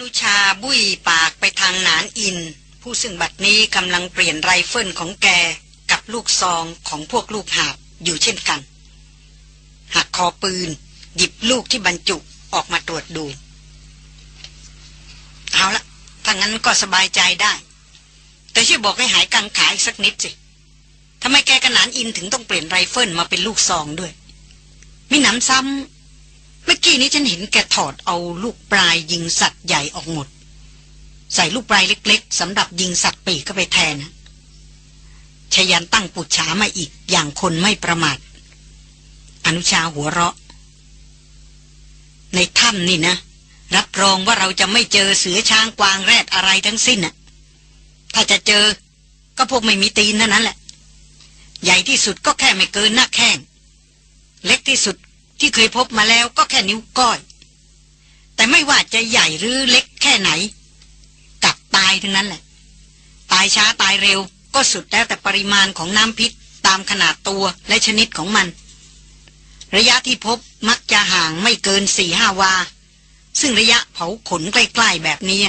อนุชาบุ้ยปากไปทางหนานอิน ผู้ซึ่งบัดนี้กำลังเปลี่ยนไรเฟิลของแก กับลูกซองของพวกลูกหาบอยู่เช่นกัน หักคอปืน หยิบลูกที่บรรจุออกมาตรวจดู เอาละถ้างั้นก็สบายใจได้ แต่ช่วยบอกให้หายกังขาอีกสักนิดสิทำไมแกกะหนานอินถึงต้องเปลี่ยนไรเฟิลมาเป็นลูกซองด้วยมีหนำซ้ำ เมื่อกี้นี้ฉันเห็นแกถอดเอาลูกปลายยิงสัตว์ใหญ่ออกหมด ใส่ลูกปลายเล็กๆสำหรับยิงสัตว์ปีกก็ไปแทนชยันตั้งปุจฉามาอีกอย่างคนไม่ประมาทอนุชาหัวเราะ ในถ้ำนี่นะ รับรองว่าเราจะไม่เจอเสือช้างกวางแรดอะไรทั้งสิ้นน่ะ ถ้าจะเจอก็พวกไม่มีตีนนั่นนั่นแหละ ใหญ่ที่สุดก็แค่ไม่เกินหน้าแข้งเล็กที่สุด ที่เคยพบมาแล้วก็แค่นิ้วก้อย แต่ไม่ว่าจะใหญ่หรือเล็กแค่ไหนกัดตายทั้งนั้นแหละ ตายช้าตายเร็วก็สุดแล้วแต่ปริมาณของน้ำพิษตามขนาดตัวและชนิดของมัน ระยะที่พบมักจะห่างไม่เกินสี่ห้าวา ซึ่งระยะเผาขนใกล้ๆแบบนี้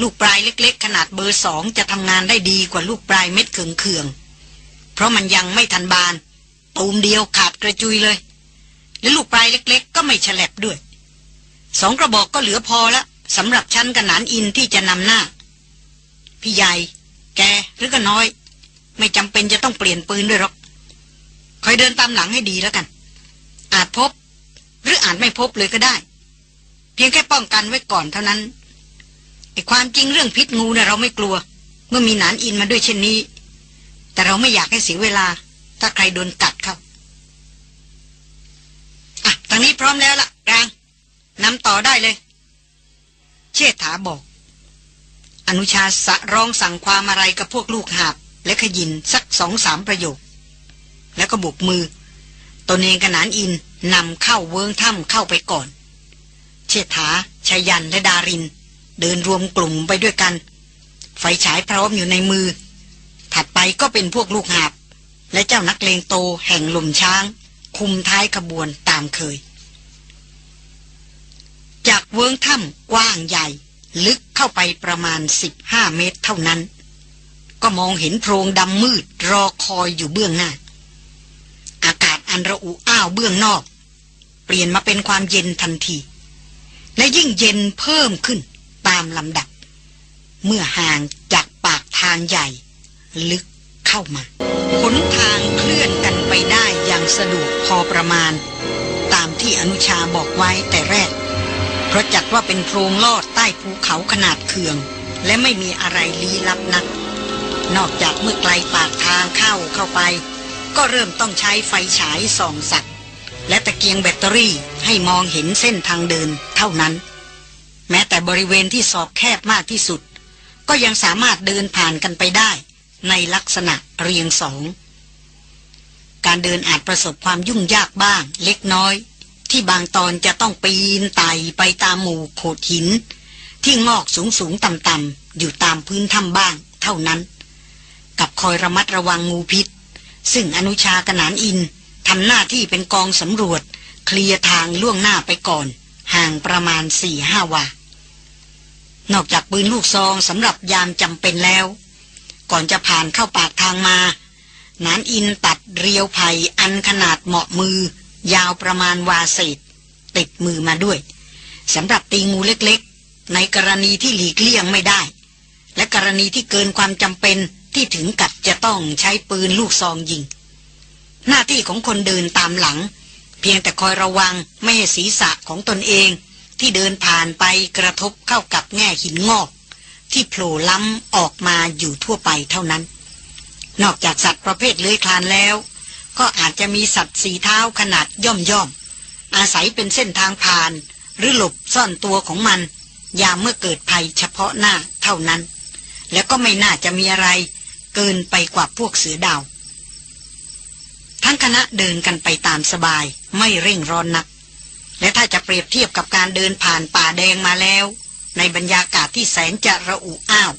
ลูกปลายเล็กๆ ขนาดเบอร์สองจะทำงานได้ดีกว่าลูกปลายเม็ดเขืองๆเพราะมันยังไม่ทันบาน ตูมเดียวขาดกระจุยเลย และลูกปลายเล็ก ๆ ก็ไม่ฉลบด้วย สองกระบอกก็เหลือพอแล้วสำหรับชั้นกระนานอินที่จะนำหน้า พี่ใหญ่ แกหรือก็น้อย ไม่จำเป็นจะต้องเปลี่ยนปืนด้วยหรอกคอยเดินตามหลังให้ดีแล้วกัน อาจพบ หรืออาจไม่พบเลยก็ได้ เพียงแค่ป้องกันไว้ก่อนเท่านั้นไอ้ความจริงเรื่องพิษงูนะ่ะเราไม่กลัว เมื่อมีหนานอินมาด้วยเช่นนี้ แต่เราไม่อยากให้เสียเวลา ถ้าใครโดนกัดเขางนี้พร้อมแล้วล่ะกลางนำต่อได้เลย เชษฐาบอก อนุชาสะร้องสั่งความอะไรกับพวกลูกหาบ และขยินสักสองสามประโยค แล้วก็บุกมือ ตนเองกระนานอินนำเข้าเวิงถ้ำเข้าไปก่อน เชษฐาชายันและดาริน เดินรวมกลุ่มไปด้วยกัน ไฟฉายพร้อมอยู่ในมือ ถัดไปก็เป็นพวกลูกหาบ และเจ้านักเลงโตแห่งหลุมช้าง คุมท้ายขบวนตามเคย จากเวิงถ้ำกว้างใหญ่ ลึกเข้าไปประมาณสิบห้าเมตรเท่านั้น ก็มองเห็นโพรงดำมืดรอคอยอยู่เบื้องหน้า อากาศอันระอุอ้าวเบื้องนอก เปลี่ยนมาเป็นความเย็นทันที และยิ่งเย็นเพิ่มขึ้นตามลำดับ เมื่อห่างจากปากทางใหญ่ ลึกเข้ามาขนทางเคลื่อนกันไปได้อย่างสะดวกพอประมาณ ตามที่อนุชาบอกไว้แต่แรก เพราะจัดว่าเป็นโพรงลอดใต้ภูเขาขนาดเคือง และไม่มีอะไรลี้ลับนัก นอกจากเมื่อไกลปากทางเข้าเข้าไป ก็เริ่มต้องใช้ไฟฉายส่องสัตว์และตะเกียงแบตเตอรี่ให้มองเห็นเส้นทางเดินเท่านั้น แม้แต่บริเวณที่สอบแคบมากที่สุด ก็ยังสามารถเดินผ่านกันไปได้ ในลักษณะเรียงสอง การเดินอาจประสบความยุ่งยากบ้าง เล็กน้อย ที่บางตอนจะต้องปีนไต่ไปตามหมู่โขดหิน ที่งอกสูงสูงต่ำต่ำอยู่ตามพื้นถ้ำบ้าง เท่านั้น กับคอยระมัดระวังงูพิษ ซึ่งอนุชากนานอินทำหน้าที่เป็นกองสำรวจ เคลียร์ทางล่วงหน้าไปก่อน ห่างประมาณสี่ห้าวานอกจากปืนลูกซองสำหรับยามจำเป็นแล้ว ก่อนจะผ่านเข้าปากทางมา นานอินตัดเรียวไผ่อันขนาดเหมาะมือ ยาวประมาณวาสิตติดมือมาด้วยสำหรับตีงูเล็กๆ ในกรณีที่หลีกเลี่ยงไม่ได้ และกรณีที่เกินความจำเป็นที่ถึงกับจะต้องใช้ปืนลูกซองยิง หน้าที่ของคนเดินตามหลัง เพียงแต่คอยระวังไม่ให้ศีรษะของตนเองที่เดินผ่านไปกระทบเข้ากับแง่หินงอก ที่โผล่ล้ำออกมาอยู่ทั่วไปเท่านั้น นอกจากสัตว์ประเภทเลื้อยคลานแล้ว ก็อาจจะมีสัตว์สีเท้าขนาดย่อมย่อม อาศัยเป็นเส้นทางผ่าน หรือหลบซ่อนตัวของมัน ยามเมื่อเกิดภัยเฉพาะหน้าเท่านั้น แล้วก็ไม่น่าจะมีอะไร เกินไปกว่าพวกเสือดาว ทั้งคณะเดินกันไปตามสบายไม่เร่งร้อนนัก และถ้าจะเปรียบเทียบกับการเดินผ่านป่าแดงมาแล้ว ในบรรยากาศที่แสนจะระอุอ้าว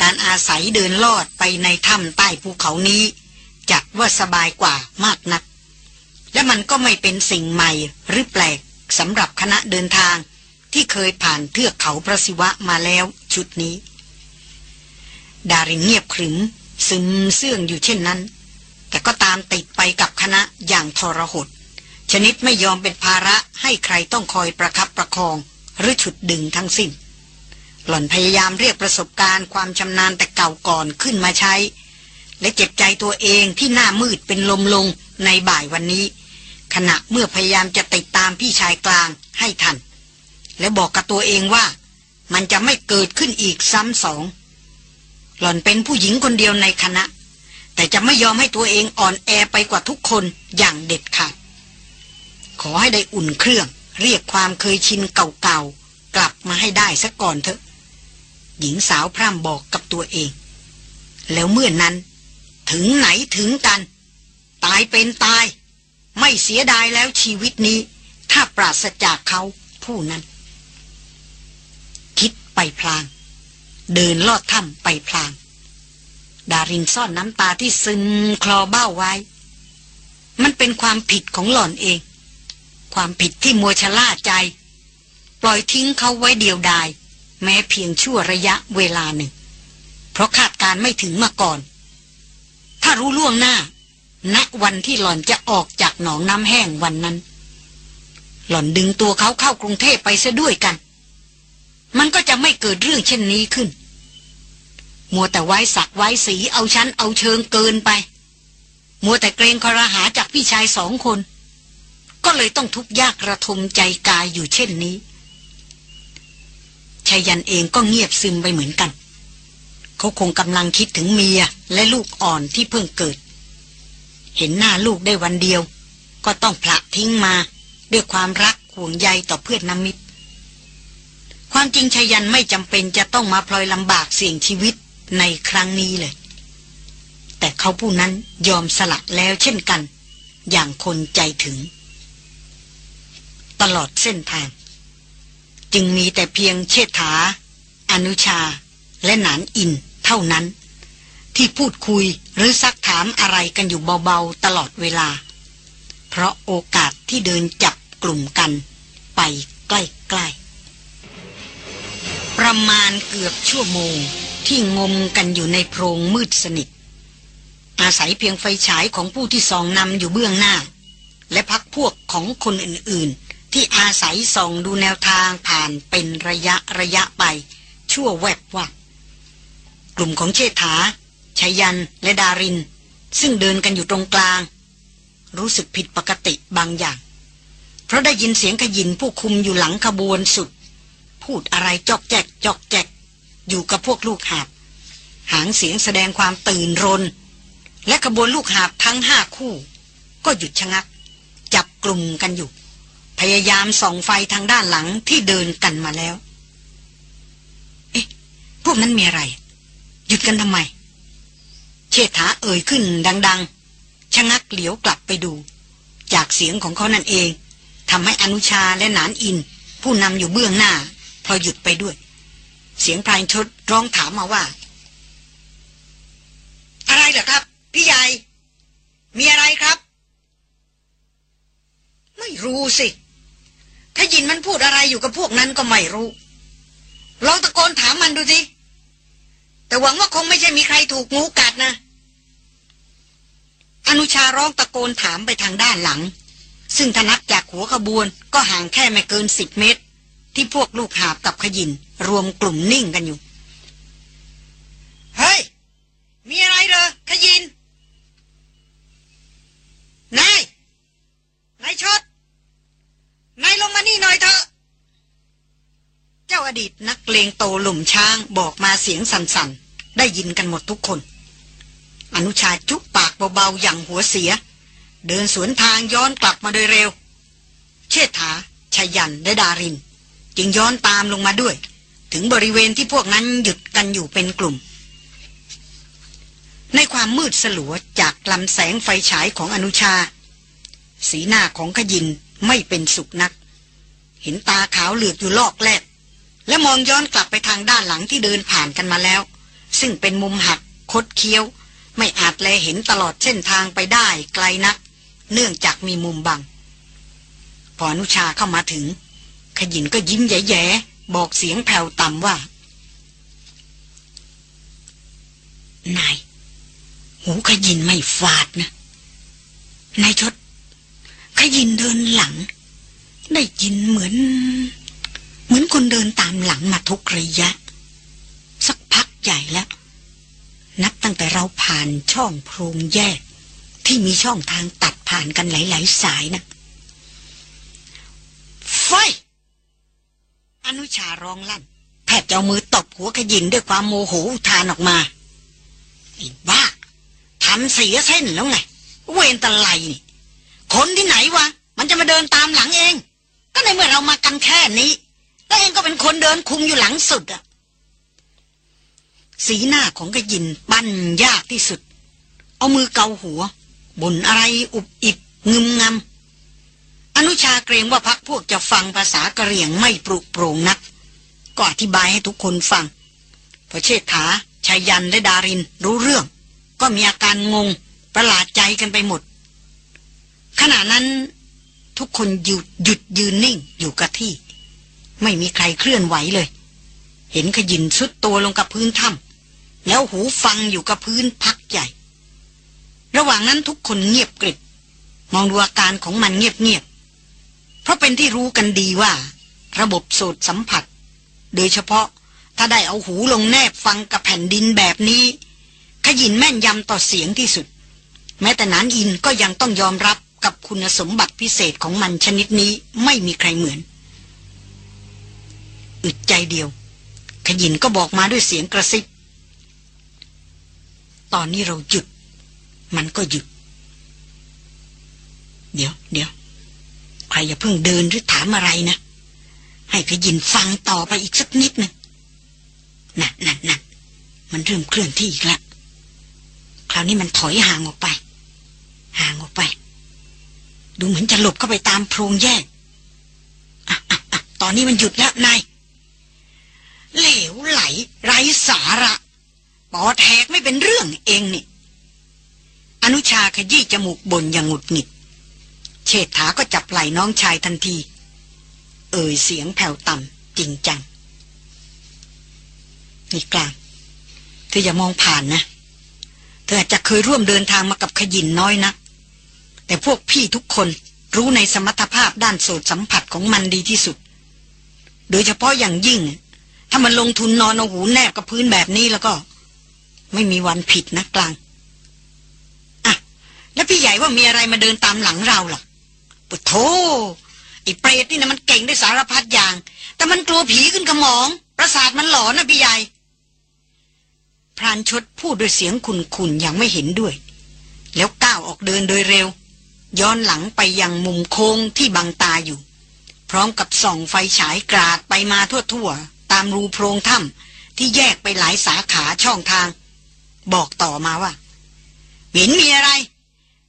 การอาศัยเดินลอดไปในถ้ำใต้ภูเขานี้ จัดว่าสบายกว่ามากนัก และมันก็ไม่เป็นสิ่งใหม่หรือแปลกสำหรับคณะเดินทางที่เคยผ่านเทือกเขาพระศิวะมาแล้วชุดนี้ ดารินเงียบขรึม ซึมเสื่องอยู่เช่นนั้น แต่ก็ตามติดไปกับคณะอย่างทรหดชนิดไม่ยอมเป็นภาระให้ใครต้องคอยประคับประคองหรือฉุดดึงทั้งสิ้น หล่อนพยายามเรียกประสบการณ์ความชำนาญแต่เก่าก่อนขึ้นมาใช้ และเจ็บใจตัวเองที่หน้ามืดเป็นลมลงในบ่ายวันนี้ ขณะเมื่อพยายามจะติดตามพี่ชายกลางให้ทัน และบอกกับตัวเองว่า มันจะไม่เกิดขึ้นอีกซ้ำสอง หล่อนเป็นผู้หญิงคนเดียวในคณะ แต่จะไม่ยอมให้ตัวเองอ่อนแอไปกว่าทุกคนอย่างเด็ดขาดขอให้ได้อุ่นเครื่อง เรียกความเคยชินเก่าๆ กลับมาให้ได้ซะก่อนเถอะ หญิงสาวพร่ำบอกกับตัวเอง แล้วเมื่อนนั้น ถึงไหนถึงกัน ตายเป็นตาย ไม่เสียดายแล้วชีวิตนี้ ถ้าปราศจากเขาผู้นั้น คิดไปพลาง เดินลอดถ้ำไปพลาง ดารินซ่อนน้ำตาที่ซึมคลอเบ้าไว้ มันเป็นความผิดของหล่อนเอง ความผิดที่มัวชะล่าใจ ปล่อยทิ้งเขาไว้เดียวดาย แม้เพียงชั่วระยะเวลาหนึ่ง เพราะคาดการไม่ถึงมาก่อน ถ้ารู้ล่วงหน้า ณวันที่หล่อนจะออกจากหนองน้ำแห้งวันนั้น หล่อนดึงตัวเขาเข้ากรุงเทพไปซะด้วยกัน มันก็จะไม่เกิดเรื่องเช่นนี้ขึ้น มัวแต่ไว้สักไว้สีเอาชั้นเอาเชิงเกินไป มัวแต่เกรงคอรหาจากพี่ชายสองคน ก็เลยต้องทุกข์ยากระทมใจกายอยู่เช่นนี้ชายันเองก็เงียบซึมไปเหมือนกัน เขาคงกำลังคิดถึงเมียและลูกอ่อนที่เพิ่งเกิด เห็นหน้าลูกได้วันเดียว ก็ต้องผละทิ้งมาด้วยความรักห่วงใยต่อเพื่อนน้ำมิตร ความจริงชยันไม่จำเป็นจะต้องมาพลอยลำบากเสี่ยงชีวิตในครั้งนี้เลย แต่เขาผู้นั้นยอมสละแล้วเช่นกัน อย่างคนใจถึง ตลอดเส้นทาง จึงมีแต่เพียงเชษฐา อนุชาและหนานอิน เท่านั้น ที่พูดคุยหรือซักถามอะไรกันอยู่เบาๆตลอดเวลา เพราะโอกาสที่เดินจับกลุ่มกันไปใกล้ๆ ประมาณเกือบชั่วโมงที่งมกันอยู่ในโพรงมืดสนิท อาศัยเพียงไฟฉายของผู้ที่ส่องนำอยู่เบื้องหน้า และพักพวกของคนอื่นๆ ที่อาศัยส่องดูแนวทางผ่านเป็นระยะระยะไป ชั่วแวบวับ กลุ่มของเชษฐาชายันและดาริน ซึ่งเดินกันอยู่ตรงกลาง รู้สึกผิดปกติบางอย่าง เพราะได้ยินเสียงขยินผู้คุมอยู่หลังขบวนสุด พูดอะไรจอกแจกจอกแจก อยู่กับพวกลูกหาบ หางเสียงแสดงความตื่นรน และขบวนลูกหาบทั้งห้าคู่ ก็หยุดชะงัก จับกลุ่มกันอยู่ พยายามส่องไฟทางด้านหลังที่เดินกันมาแล้ว เอ๊ะ พวกนั้นมีอะไร หยุดกันทำไม เชษฐาเอ่ยขึ้นดัง ๆ ชะงักเหลียวกลับไปดู จากเสียงของเขานั่นเองทำให้อนุชาและนานอิน ผู้นำอยู่เบื้องหน้าพอหยุดไปด้วย เสียงพลายชดร้องถามมาว่า อะไรเหรอครับ พี่ใหญ่ มีอะไรครับ ไม่รู้สิถ้ายินมันพูดอะไรอยู่กับพวกนั้นก็ไม่รู้ลองตะโกนถามมันดูสิ แต่หวังว่าคงไม่ใช่มีใครถูกงูกัดนะ อนุชาร้องตะโกนถามไปทางด้านหลัง ซึ่งทนับจากหัวขบวนก็ห่างแค่ไม่เกินสิบเมตร ที่พวกลูกหาบกับขยิน รวมกลุ่มนิ่งกันอยู่ เฮ้ย มีอะไรเหรอขยินนายนายชดนายลงมานี่หน่อยเถอะ เจ้าอดีตนักเลงโตหลุมช้างบอกมาเสียงสั่นๆ ได้ยินกันหมดทุกคน อนุชาจุกปากเบาๆอย่างหัวเสีย เดินสวนทางย้อนกลับมาโดยเร็ว เชษฐาชายันและดาริน จึงย้อนตามลงมาด้วย ถึงบริเวณที่พวกนั้นหยุดกันอยู่เป็นกลุ่ม ในความมืดสลัวจากลำแสงไฟฉายของอนุชา สีหน้าของขยินไม่เป็นสุขนัก เห็นตาขาวเหลือกอยู่ลอกแรก และมองย้อนกลับไปทางด้านหลังที่เดินผ่านกันมาแล้ว ซึ่งเป็นมุมหักคดเคี้ยว ไม่อาจแลเห็นตลอดเส้นทางไปได้ไกลนัก เนื่องจากมีมุมบัง พออนุชาเข้ามาถึงขขยินก็ยิ้มแย่ๆบอกเสียงแผ่วต่ำว่า นาย หูขยินไม่ฟาดนะนายชดขยินเดินหลัง ได้ยินเหมือน เหมือนคนเดินตามหลังมาทุกระยะ สักพักใหญ่แล้ว นับตั้งแต่เราผ่านช่องโพรงแยก ที่มีช่องทางตัดผ่านกันหลาย ๆ สายนะไฟอนุชาร้องลั่นแทบจะเอามือตบหัวขยินด้วยความโมโหทานออกมาไอ้บ้าทำเสียเส้นแล้วไง เวนตะไลนี่คนที่ไหนวะ มันจะมาเดินตามหลังเอง ก็ในเมื่อเรามากันแค่นี้ แล้วเองก็เป็นคนเดินคุมอยู่หลังสุดอะสีหน้าของกระยินปั้นยากที่สุด เอามือเกาหัวบ่นอะไรอุบอิบงึมงำอนุชาเกรงว่าพักพวกจะฟังภาษากะเหรี่ยงไม่ปรุโปร่งนัก ก็อธิบายให้ทุกคนฟัง พอเชษฐาชายันและดารินรู้เรื่อง ก็มีอาการงงประหลาดใจกันไปหมด ขณะนั้นทุกคนหยุดหยุดยืนนิ่งอยู่กับที่ ไม่มีใครเคลื่อนไหวเลย เห็นขยินสุดตัวลงกับพื้นถ้ำแล้วหูฟังอยู่กับพื้นพักใหญ่ ระหว่างนั้นทุกคนเงียบกริบมองดูอาการของมันเงียบๆเพราะเป็นที่รู้กันดีว่า ระบบโสดสัมผัส โดยเฉพาะถ้าได้เอาหูลงแนบฟังกับแผ่นดินแบบนี้ ขยินแม่นยำต่อเสียงที่สุด แม้แต่นานอินก็ยังต้องยอมรับกับคุณสมบัติพิเศษของมันชนิดนี้ไม่มีใครเหมือน อึดใจเดียว ขยินก็บอกมาด้วยเสียงกระซิบ ตอนนี้เราหยุด มันก็หยุด เดี๋ยวเดี๋ยวใครอย่าเพิ่งเดินหรือถามอะไรนะ ให้ขยินฟังต่อไปอีกสักนิดหนึ่งนั่นนั่นนั่นมันเริ่มเคลื่อนที่อีกแล้วคราวนี้มันถอยห่างออกไป ห่างออกไป ดูเหมือนจะหลบเข้าไปตามโพรงแยกอะอะอะตอนนี้มันหยุดแล้วนาย เหลวไหล ไร้สาระ ปอแทกไม่เป็นเรื่องเองนี่ อนุชาขยี้จมูกบนอย่างหงุดหงิด เชษฐาก็จับไหล่น้องชายทันที เอ่ยเสียงแผ่วต่ำจริงจัง นี่กลางเธออย่ามองผ่านนะ เธออาจจะเคยร่วมเดินทางมากับขยินน้อยนะแต่พวกพี่ทุกคนรู้ในสมรรถภาพด้านโสตสัมผัสของมันดีที่สุด โดยเฉพาะอย่างยิ่ง ถ้ามันลงทุนนอนเอาหูแนบกับพื้นแบบนี้แล้วก็ ไม่มีวันผิดนะกลาง อะ แล้วพี่ใหญ่ว่ามีอะไรมาเดินตามหลังเราล่ะปุโธไอ้เปรตนี่นะมันเก่งได้สารพัดอย่าง แต่มันกลัวผีขึ้นกระหมอง ประสาทมันหลอนนะพี่ใหญ่พรานชดพูดด้วยเสียงขุนๆอย่างไม่เห็นด้วย แล้วก้าวออกเดินโดยเร็ว ย้อนหลังไปยังมุมโค้งที่บังตาอยู่ พร้อมกับส่องไฟฉายกราดไปมาทั่วๆามรูโพรงถ้ำที่แยกไปหลายสาขาช่องทาง บอกต่อมาว่าเห็นมีอะไร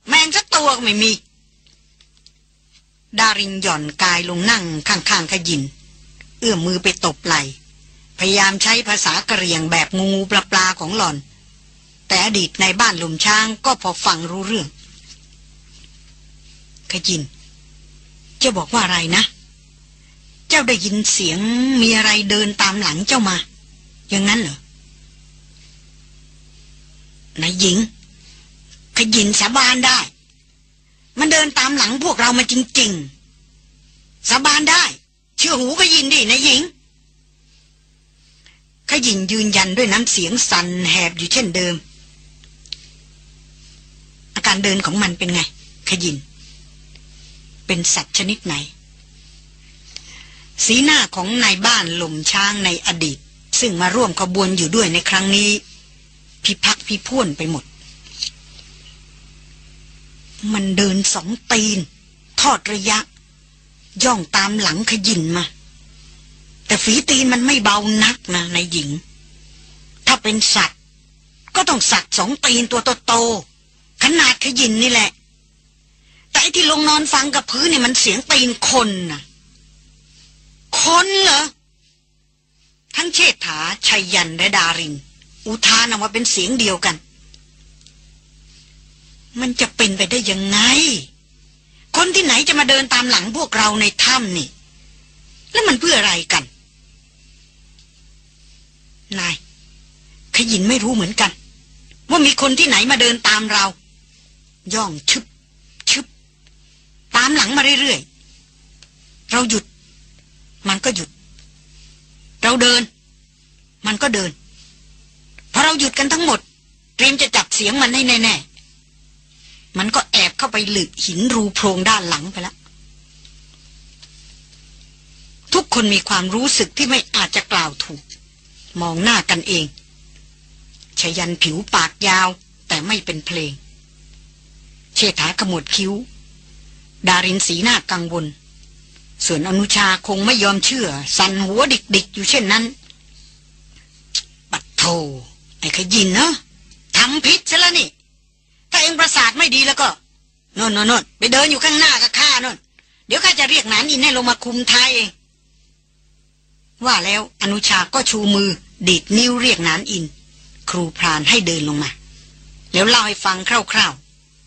แมงสักตัวก็ไม่มี ดารินหย่อนกายลงนั่งข้างๆขยิน เอื้อมมือไปตบไหลพยายามใช้ภาษากะเรียงแบบงูปลาปลาของหล่อน แต่อดีตในบ้านหลุมช้างก็พอฟังรู้เรื่องขยินจ้าบอกว่าอะไรนะ เจ้าได้ยินเสียงมีอะไรเดินตามหลังเจ้ามา อย่างนั้นเหรอนายหญิงขยินสาบานได้ มันเดินตามหลังพวกเรามาจริง ๆ สาบานได้ เชื่อหูขยินดินายหญิงขยินยืนยันด้วยน้ำเสียงสั่นแหบอยู่เช่นเดิม อาการเดินของมันเป็นไงขยิน เป็นสัตว์ชนิดไหน สีหน้าของนายบ้านหล่มช้างในอดีต ซึ่งมาร่วมขบวนอยู่ด้วยในครั้งนี้ พิพักพิพ่วนไปหมด มันเดินสองตีน ทอดระยะ ย่องตามหลังขยินมา แต่ฝีตีนมันไม่เบานักนะนายหญิง ถ้าเป็นสัตว์ ก็ต้องสัตว์สองตีนตัวโตๆขนาดขยินนี่แหละ แต่ไอที่ลงนอนฟังกับพื้นเนี่ยมันเสียงตีนคนน่ะ คนเหรอ ทั้งเชษฐาชัยยันและดารินอุทานออกมาเป็นเสียงเดียวกัน มันจะเป็นไปได้ยังไง คนที่ไหนจะมาเดินตามหลังพวกเราในถ้ำนี่ แล้วมันเพื่ออะไรกัน นาย ขยินไม่รู้เหมือนกัน ว่ามีคนที่ไหนมาเดินตามเรา ย่องชึบชึบ ตามหลังมาเรื่อยๆ เราหยุด มันก็หยุด เราเดิน มันก็เดินพอเราหยุดกันทั้งหมดเตรียมจะจับเสียงมันให้แน่ๆมันก็แอบเข้าไปหลึกหินรูโพรงด้านหลังไปแล้วทุกคนมีความรู้สึกที่ไม่อาจจะกล่าวถูก มองหน้ากันเองชยันผิวปากยาว แต่ไม่เป็นเพลง เชษฐาขมวดคิ้ว ดารินสีหน้ากังวล ส่วนอนุชาคงไม่ยอมเชื่อ สั่นหัวดิกๆ อยู่เช่นนั้น ปัดโทไอ้ขยินเนาะทำพิษซะแล้วนี่ ถ้าเองประสาทไม่ดีแล้วก็นนนนไปเดินอยู่ข้างหน้ากับข้านนเดี๋ยวข้าจะเรียกนานอินให้ลงมาคุมท้ายเองว่าแล้วอนุชาก็ชูมือ ดีดนิ้วเรียกนานอิน ครูพรานให้เดินลงมา แล้วเล่าให้ฟังคร่าว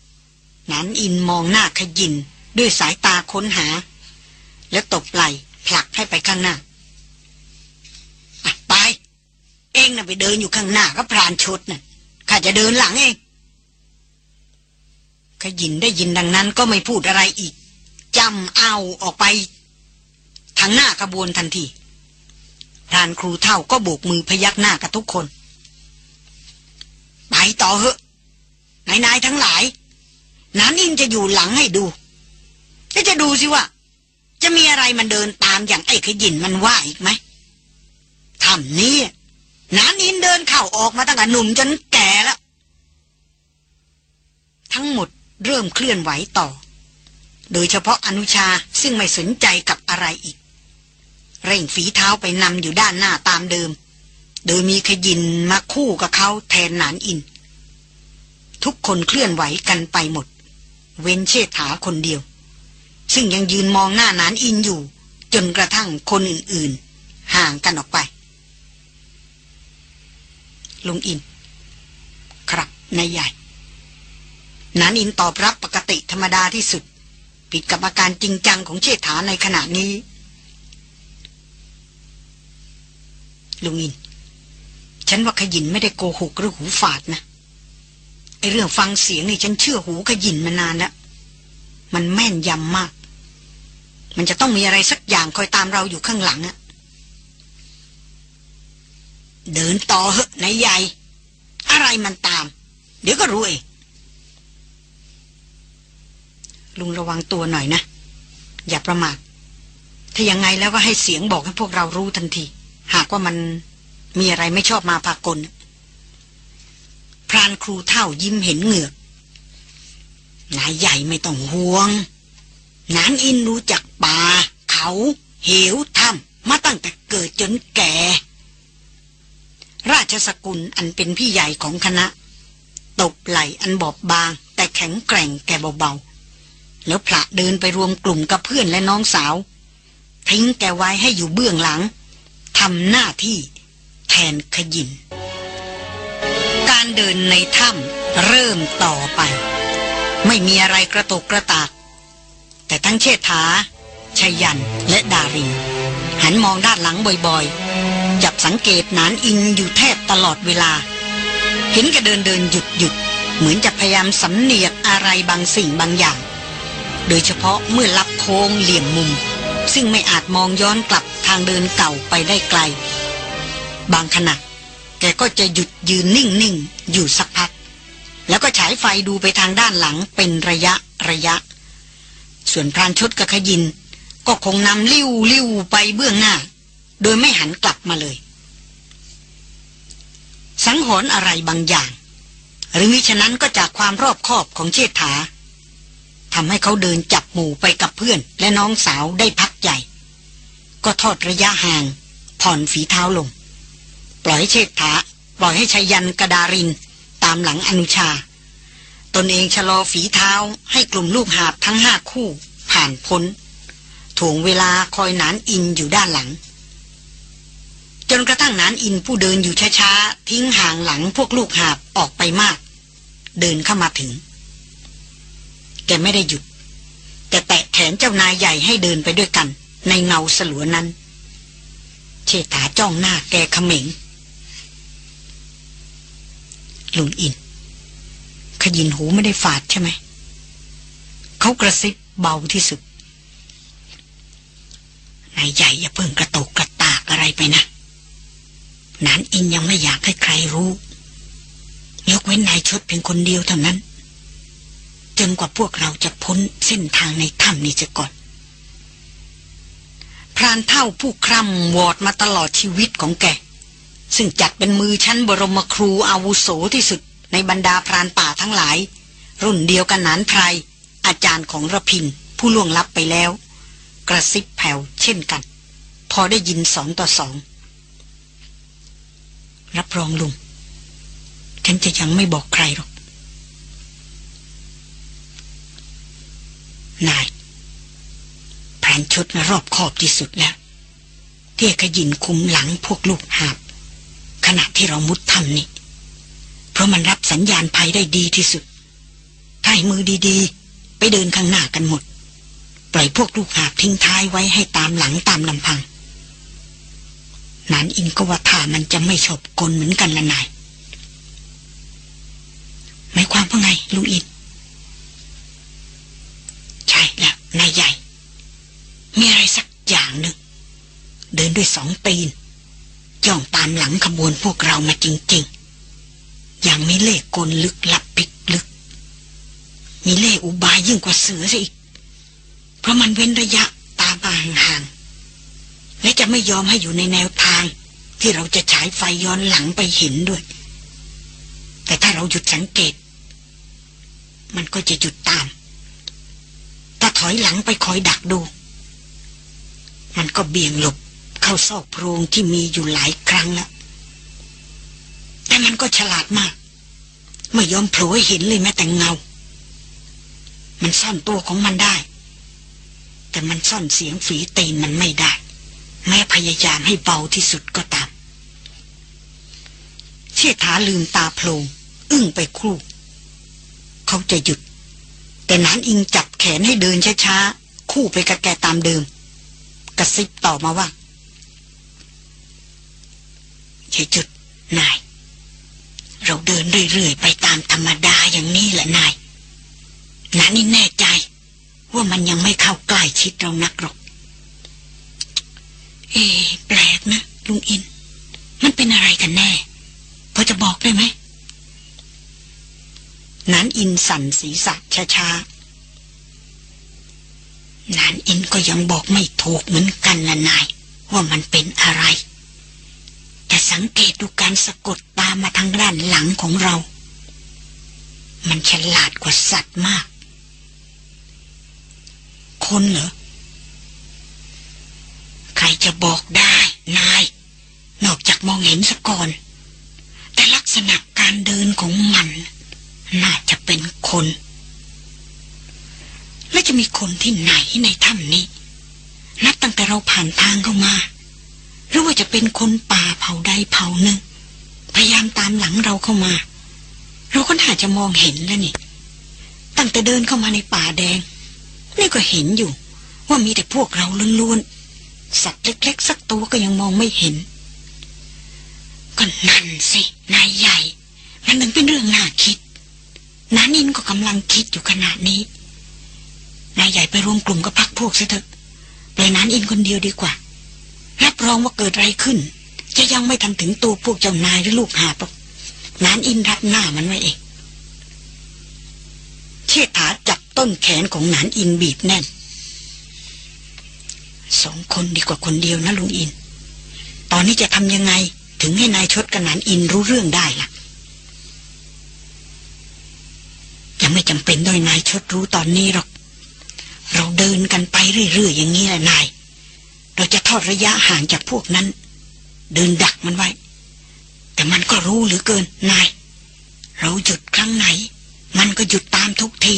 ๆนานอินมองหน้าขยินด้วยสายตาค้นหา แล้วตบไหล่ผลักให้ไปข้างหน้า ไป เองน่ะไปเดินอยู่ข้างหน้าก็พรานชดน่ะข้าจะเดินหลังเองขยินได้ยินดังนั้นก็ไม่พูดอะไรอีกจำเอาออกไป ทางหน้ากระบวนทันทีพรานครูเท่าก็โบกมือพยักหน้ากับทุกคน ไปต่อเหอะนายนายทั้งหลาย นันอินจะอยู่หลังให้ดูแล้จะดูสิว่า จะมีอะไรมันเดินตามอย่างไอ้ขยินมันว่าอีกไหมทำนี้นานอินเดินเข้าออกมาตั้งแต่หนุ่มจนแก่แล้ว ทั้งหมดเริ่มเคลื่อนไหวต่อ โดยเฉพาะอนุชาซึ่งไม่สนใจกับอะไรอีก เร่งฝีเท้าไปนำอยู่ด้านหน้าตามเดิม โดยมีขยินมาคู่กับเขาแทนหนานอิน ทุกคนเคลื่อนไหวกันไปหมด เว้นเชษฐาคนเดียว ซึ่งยังยืนมองหน้านานอินอยู่ จนกระทั่งคนอื่นๆ ห่างกันออกไป ลุงอิน ครับนายใหญ่นันอินตอบรับปกติธรรมดาที่สุด ผิดกับอาการจริงจังของเชษฐาในขณะนี้ ลุงอิน ฉันว่าขยินไม่ได้โกหกหรือหูฝาดนะไอเรื่องฟังเสียงนี่ฉันเชื่อหูขยินมานานแล้ว มันแม่นยำมาก มันจะต้องมีอะไรสักอย่างคอยตามเราอยู่ข้างหลังอะเดินต่อเหอะนายใหญ่ อะไรมันตาม เดี๋ยวก็รู้เองลุงระวังตัวหน่อยนะ อย่าประมาทถ้ายังไงแล้วก็ให้เสียงบอกให้พวกเรารู้ทันที หากว่ามันมีอะไรไม่ชอบมาพากลพรานครูเท่ายิ้มเห็นเหงือก นายใหญ่ไม่ต้องห่วงนานอินรู้จักป่า เขาเหวถ้ำมาตั้งแต่เกิดจนแก่ ราชสกุลอันเป็นพี่ใหญ่ของคณะ ตบไหลอันบอบบาง แต่แข็งแกร่งแกเบาๆ แล้วพระเดินไปรวมกลุ่มกับเพื่อนและน้องสาว ทิ้งแกไว้ให้อยู่เบื้องหลังทำหน้าที่แทนขยิน การเดินในถ้ำเริ่มต่อไป ไม่มีอะไรกระตกกระตาก แต่ทั้งเชษฐาชยันและดารินหันมองด้านหลังบ่อยๆ จับสังเกตนานอินอยู่แทบตลอดเวลา เห็นแกเดินเดินหยุดหยุดเหมือนจะพยายามสำเนียกอะไรบางสิ่งบางอย่าง โดยเฉพาะเมื่อลับโค้งเหลี่ยมมุม ซึ่งไม่อาจมองย้อนกลับทางเดินเก่าไปได้ไกล บางขณะแกก็จะหยุดยืนนิ่งๆ อยู่สักพัก แล้วก็ฉายไฟดูไปทางด้านหลังเป็นระยะระยะ ส่วนพรานชดกับขยิน ก็คงนำลิ้วลิ้วไปเบื้องหน้า โดยไม่หันกลับมาเลย สังหรณ์อะไรบางอย่าง หรือมิฉะนั้นก็จากความรอบคอบของเชษฐาทำให้เขาเดินจับหมู่ไปกับเพื่อน และน้องสาวได้พักใหญ่ ก็ทอดระยะห่าง ผ่อนฝีเท้าลง ปล่อยให้เชษฐา ปล่อยให้ชายันกระดาริน ตามหลังอนุชา ตนเองชะลอฝีเท้าให้กลุ่มลูกหาบทั้งห้าคู่ผ่านพ้นถ่วงเวลาคอยนานอินอยู่ด้านหลัง จนกระทั่งนานอินผู้เดินอยู่ช้าๆ ทิ้งห่างหลังพวกลูกหาบออกไปมาก เดินเข้ามาถึง แกไม่ได้หยุด แต่แตะแขนเจ้านายใหญ่ให้เดินไปด้วยกัน ในเงาสลัวนั้น เชษฐาจ้องหน้าแกเขม็ง ลุงอิน ขยินหูไม่ได้ฝาดใช่ไหม เขากระซิบเบาที่สุด นายใหญ่อย่าเพิ่งกระตกกระตากอะไรไปนะ นานอินยังไม่อยากให้ใครรู้ ยกเว้นนายชดเพียงคนเดียวเท่านั้น จนกว่าพวกเราจะพ้นเส้นทางในถ้ำนี้จะก่อนพรานเท่าผู้คร่ำวอดมาตลอดชีวิตของแก ซึ่งจัดเป็นมือชั้นบรมครูอาวุโสที่สุดในบรรดาพรานป่าทั้งหลาย รุ่นเดียวกันนานไพรอาจารย์ของระพินผู้ล่วงลับไปแล้ว กระซิบแผ่วเช่นกัน พอได้ยินสองต่อสอง รับรองลุง ฉันจะยังไม่บอกใครหรอก นายแผนชุดนะรอบขอบที่สุดแล้ว เที่ขยินคุมหลังพวกลูกหาบ ขณะที่เรามุดทำนี่ เพราะมันรับสัญญาณภัยได้ดีที่สุดถ้าให้มือดีๆ ไปเดินข้างหน้ากันหมด ปล่อยพวกลูกหาบทิ้งท้ายไว้ให้ตามหลังตามลำพังนานอินก็ว่าท่ามันจะไม่ชอบกลเหมือนกันละนายหมายความว่าไงลุงอิน ใช่แล้วนายใหญ่ มีอะไรสักอย่างหนึ่ง เดินด้วยสองตีน จ้องตามหลังขบวนพวกเรามาจริง ๆ อย่างมีเล่กลลึกลับปิกลึก มีเล่อุบายยิ่งกว่าเสือซะอีก เพราะมันเว้นระยะตาบางห่างๆ และจะไม่ยอมให้อยู่ในแนวทางที่เราจะฉายไฟย้อนหลังไปเห็นด้วย แต่ถ้าเราหยุดสังเกต มันก็จะหยุดตาม ถ้าถอยหลังไปคอยดักดู มันก็เบี่ยงหลบ เข้าซอกโพรงที่มีอยู่หลายครั้งแล้ว แต่มันก็ฉลาดมาก ไม่ยอมโผล่ให้เห็นเลยแม้แต่เงา มันซ่อนตัวของมันได้ แต่มันซ่อนเสียงฝีตีนมันไม่ได้ แม้พยายามให้เบาที่สุดก็ตาม เชี่ยถาลืมตาโพลงอึ้งไปครู่ เขาจะหยุด แต่นานอิงจับแขนให้เดินช้าๆ คู่ไปกับแกตามเดิม กระซิบต่อมาว่า อย่าหยุดนาย เราเดินเรื่อยๆไปตามธรรมดาอย่างนี้แหละนายนานี่แน่ใจ ว่ามันยังไม่เข้าใกล้ชิดเรานักหรอก เอ๊แปลกนะลุงอิน มันเป็นอะไรกันแน่พอจะบอกได้ไหมนานอินสั่นศีรษะช้าๆนานอินก็ยังบอกไม่ถูกเหมือนกันละนาย ว่ามันเป็นอะไร แต่สังเกตดูการสะกดตามมาทางด้านหลังของเรา มันฉลาดกว่าสัตว์มาก คนเหรอ ใครจะบอกได้ นาย นอกจากมองเห็นสะก่อน แต่ลักษณะการเดินของมัน น่าจะเป็นคน และจะมีคนที่ไหนในถ้ำนี้ นับตั้งแต่เราผ่านทางเข้ามา หรือว่าจะเป็นคนป่าเผ่าใดเผ่าหนึ่ง พยายามตามหลังเราเข้ามา เราก็น่าจะมองเห็นแล้วนี่ ตั้งแต่เดินเข้ามาในป่าแดง นี่ก็เห็นอยู่ ว่ามีแต่พวกเราล้วนๆ สัตว์เล็กๆ สักตัวก็ยังมองไม่เห็น ก็นั่นสิ นายใหญ่ มันถึงเป็นเรื่องน่าคิดนานินก็กำลังคิดอยู่ขณะนี้ นายใหญ่ไปรวมกลุ่มกับพักพวกซะเถอะปล่อยนานอินคนเดียวดีกว่า รับรองว่าเกิดอะไรขึ้น จะยังไม่ทันถึงตัวพวกเจ้านายหรือลูกหาปหรอกนานอินรับหน้ามันไว้เองเชิดถาจับต้นแขนของนานอินบีบแน่นสองคนดีกว่าคนเดียวนะลุงอิน ตอนนี้จะทำยังไงถึงให้นายชดกับนานอินรู้เรื่องได้ล่ะยังไม่จำเป็นด้วยนายชดรู้ตอนนี้หรอก เราเดินกันไปเรื่อยๆอย่างนี้แหละนาย เราจะทอดระยะห่างจากพวกนั้น เดินดักมันไว้ แต่มันก็รู้เหลือเกินนาย เราหยุดครั้งไหน มันก็หยุดตามทุกที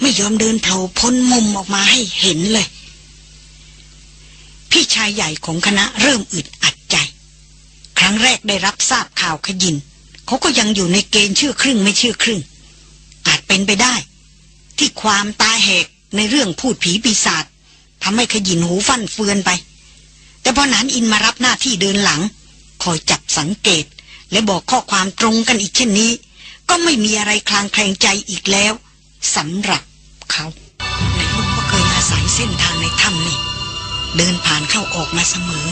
ไม่ยอมเดินโผล่พ้นมุมออกมาให้เห็นเลย พี่ชายใหญ่ของคณะเริ่มอึดอัดใจ ครั้งแรกได้รับทราบข่าวขยินเขาก็ยังอยู่ในเกณฑ์เชื่อครึ่งไม่เชื่อครึ่ง อาจเป็นไปได้ ที่ความตาแหกในเรื่องพูดผีปีศาจ ทำให้ขยินหูฟั่นเฟือนไป แต่พอนานอินมารับหน้าที่เดินหลัง คอยจับสังเกต และบอกข้อความตรงกันอีกเช่นนี้ ก็ไม่มีอะไรคลางแคลงใจอีกแล้วสำหรับเขาในลุงก็เคยอาศัยเส้นทางในถ้ำนี่ เดินผ่านเข้าออกมาเสมอ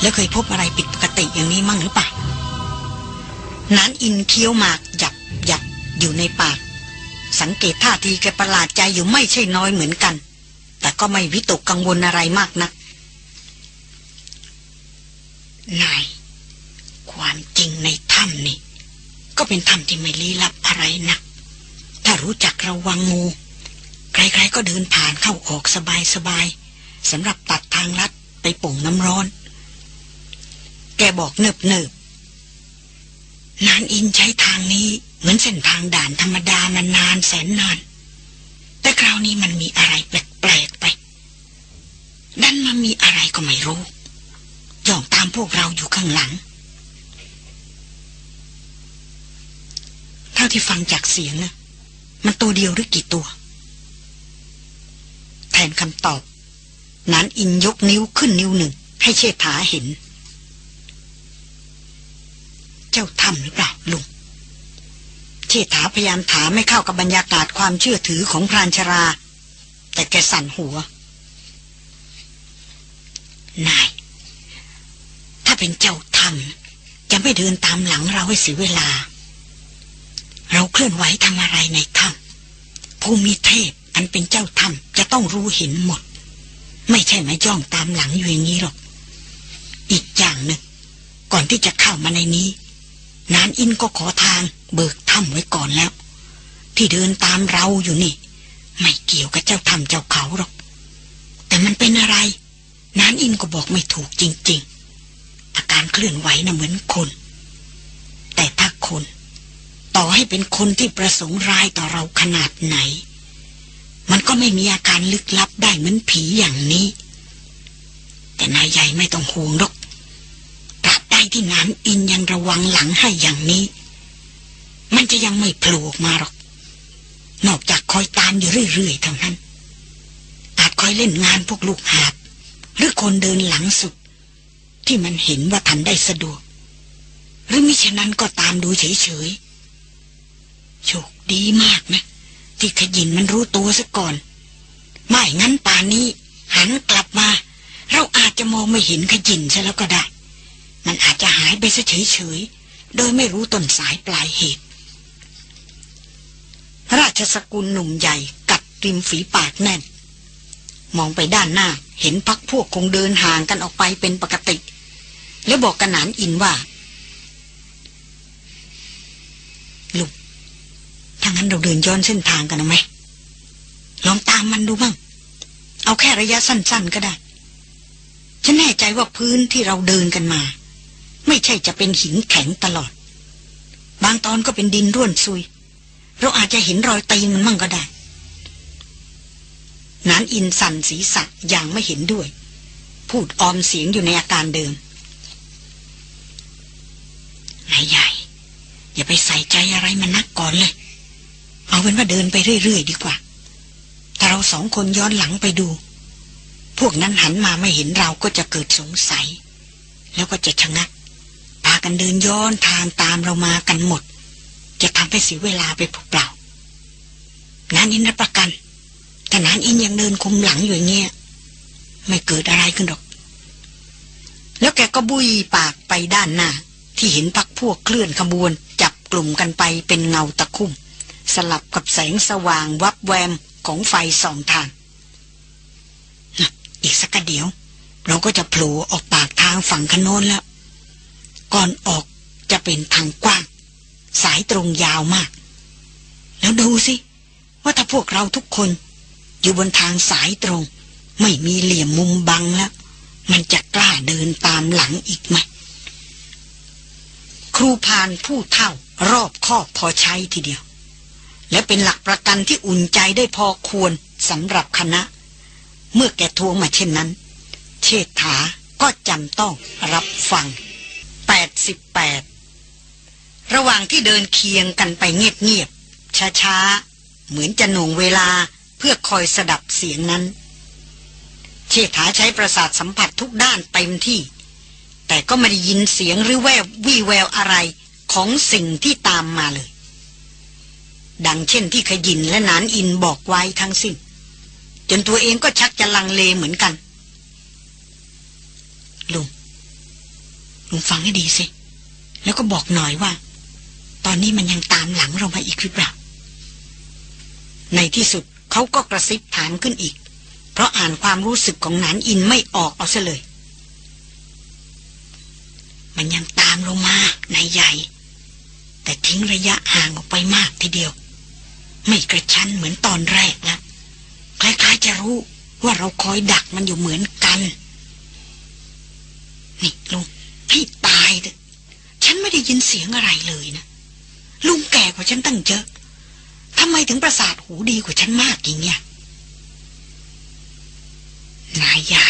แล้วเคยพบอะไรผิดปกติอย่างนี้มั่งหรือเปล่านานอินเคี้ยวหมากหยับหยับอยู่ในปาก สังเกตท่าทีแกประหลาดใจอยู่ไม่ใช่น้อยเหมือนกัน แต่ก็ไม่วิตกกังวลอะไรมากนัก นาย ความจริงในถ้ำนี่ ก็เป็นถ้ำที่ไม่ลี้ลับอะไรนะ ถ้ารู้จักระวังงู ใครๆก็เดินผ่านเข้าออกสบายๆสำหรับตัดทางลัดไปป่งน้ำร้อน แกบอกเนิบเนิบนานอินใช้ทางนี้เหมือนเส้นทางด่านธรรมดามานานแสนนาน แต่คราวนี้มันมีอะไรแปลก ๆไป ดันมันมีอะไรก็ไม่รู้ย่องตามพวกเราอยู่ข้างหลัง เท่าที่ฟังจากเสียงนะมันตัวเดียวหรือกี่ตัว แทนคำตอบนานอินยกนิ้วขึ้นนิ้วหนึ่ง ให้เชษฐาเห็น เจ้าทำหรือเปล่าลุงเชษฐาพยายามถามไม่เข้ากับบรรยากาศความเชื่อถือของพรานชรา แต่แกสั่นหัว นาย ถ้าเป็นเจ้าทำจะไม่เดินตามหลังเราให้เสียเวลา เราเคลื่อนไหวทำอะไรในถ้ำภูมิเทพอันเป็นเจ้าถ้ำจะต้องรู้เห็นหมด ไม่ใช่มาย่องตามหลังอยู่อย่างนี้หรอก อีกอย่างหนึ่งก่อนที่จะเข้ามาในนี้ นานอินก็ขอทางเบิกถ้ำไว้ก่อนแล้ว ที่เดินตามเราอยู่นี่ ไม่เกี่ยวกับเจ้าถ้ำเจ้าเขาหรอก แต่มันเป็นอะไร นานอินก็บอกไม่ถูกจริง ๆ อาการเคลื่อนไหวนะ่ะเหมือนคน แต่ถ้าคน ต่อให้เป็นคนที่ประสงค์ร้ายต่อเราขนาดไหน มันก็ไม่มีอาการลึกลับได้เหมือนผีอย่างนี้ แต่นายใหญ่ไม่ต้องห่วงหรอกตราบใดที่นานอินยังระวังหลังให้อย่างนี้ มันจะยังไม่โผล่ออกมาหรอก นอกจากคอยตามอยู่เรื่อยๆเท่านั้น อาจคอยเล่นงานพวกลูกหาบ หรือคนเดินหลังสุด ที่มันเห็นว่าทันได้สะดวก หรือมิฉะนั้นก็ตามดูเฉยๆ โชคดีมากนะ ที่ขยินมันรู้ตัวซะก่อน ไม่งั้นป่านนี้ หันกลับมา เราอาจจะมองไม่เห็นขยินซะแล้วก็ได้ มันอาจจะหายไปซะเฉยๆ โดยไม่รู้ต้นสายปลายเหตุ ราชสกุลหนุ่มใหญ่กัดริมฝีปากแน่น มองไปด้านหน้าเห็นพักพวกคงเดินห่างกันออกไปเป็นปกติ แล้วบอกกระหนานอินว่าลุงถ้างั้นเราเดินย้อนเส้นทางกันไหมลองตามมันดูบ้างเอาแค่ระยะสั้น ๆ ก็ได้ ฉันแน่ใจว่าพื้นที่เราเดินกันมา ไม่ใช่จะเป็นหินแข็งตลอด บางตอนก็เป็นดินร่วนซุย เราอาจจะเห็นรอยตีนมันมั่งก็ได้นานอินสันศีรษะอย่างไม่เห็นด้วย พูดออมเสียงอยู่ในอาการเดิมนายใหญ่อย่าไปใส่ใจอะไรมันนักก่อนเลย เอาเป็นว่าเดินไปเรื่อยๆดีกว่า ถ้าเราสองคนย้อนหลังไปดู พวกนั้นหันมาไม่เห็นเราก็จะเกิดสงสัย แล้วก็จะชะงักพากันเดินย้อนทางตามเรามากันหมด จะทำให้เสียเวลาไปเปล่าๆนานอินรับประกันแต่นานอินยังเดินคุมหลังอยู่างเงี้ย ไม่เกิดอะไรขึ้นหรอก แล้วแกก็บุยปากไปด้านหน้า ที่เห็นพักพวกเคลื่อนขบวน จับกลุ่มกันไปเป็นเงาตะคุ่ม สลับกับแสงสว่างวับแวมของไฟสองทาง อีกสักเดียว เราก็จะโผล่ออกปากทางฝั่งขนนแล้ว ก่อนออกจะเป็นทางกว้าง สายตรงยาวมาก แล้วดูสิ ว่าถ้าพวกเราทุกคน อยู่บนทางสายตรง ไม่มีเหลี่ยมมุมบังแล้ว มันจะกล้าเดินตามหลังอีกไหมครูพานผู้เท่ารอบคอบพอใช้ทีเดียว และเป็นหลักประกันที่อุ่นใจได้พอควรสำหรับคณะ เมื่อแกทวงมาเช่นนั้น เชษฐาก็จำต้องรับฟัง 88 ระหว่างที่เดินเคียงกันไปเงียบๆช้าๆ เหมือนจะหน่วงเวลาเพื่อคอยสดับเสียงนั้น เชษฐาใช้ประสาทสัมผัสทุกด้านเต็มที่ แต่ก็ไม่ได้ยินเสียงหรือแวววี่แววอะไรของสิ่งที่ตามมาเลย ดังเช่นที่ขยินและนานอินบอกไว้ทั้งสิ้น จนตัวเองก็ชักจะลังเลเหมือนกันลุงลุงฟังให้ดีสิ แล้วก็บอกหน่อยว่า ตอนนี้มันยังตามหลังเรามาอีกหรือเปล่า ในที่สุดเขาก็กระซิบถามขึ้นอีก เพราะอ่านความรู้สึกของนานอินไม่ออกเอาซะเลย มันยังตามลงมาในใหญ่ แต่ทิ้งระยะห่างออกไปมากทีเดียว ไม่กระชั้นเหมือนตอนแรกนะคล้ายๆจะรู้ว่าเราคอยดักมันอยู่เหมือนกัน นี่ลุงพี่ตายเถอะฉันไม่ได้ยินเสียงอะไรเลยนะ ลุงแก่กว่าฉันตั้งเยอะทำไมถึงประสาทหูดีกว่าฉันมากอย่างเงี้ยนายใหญ่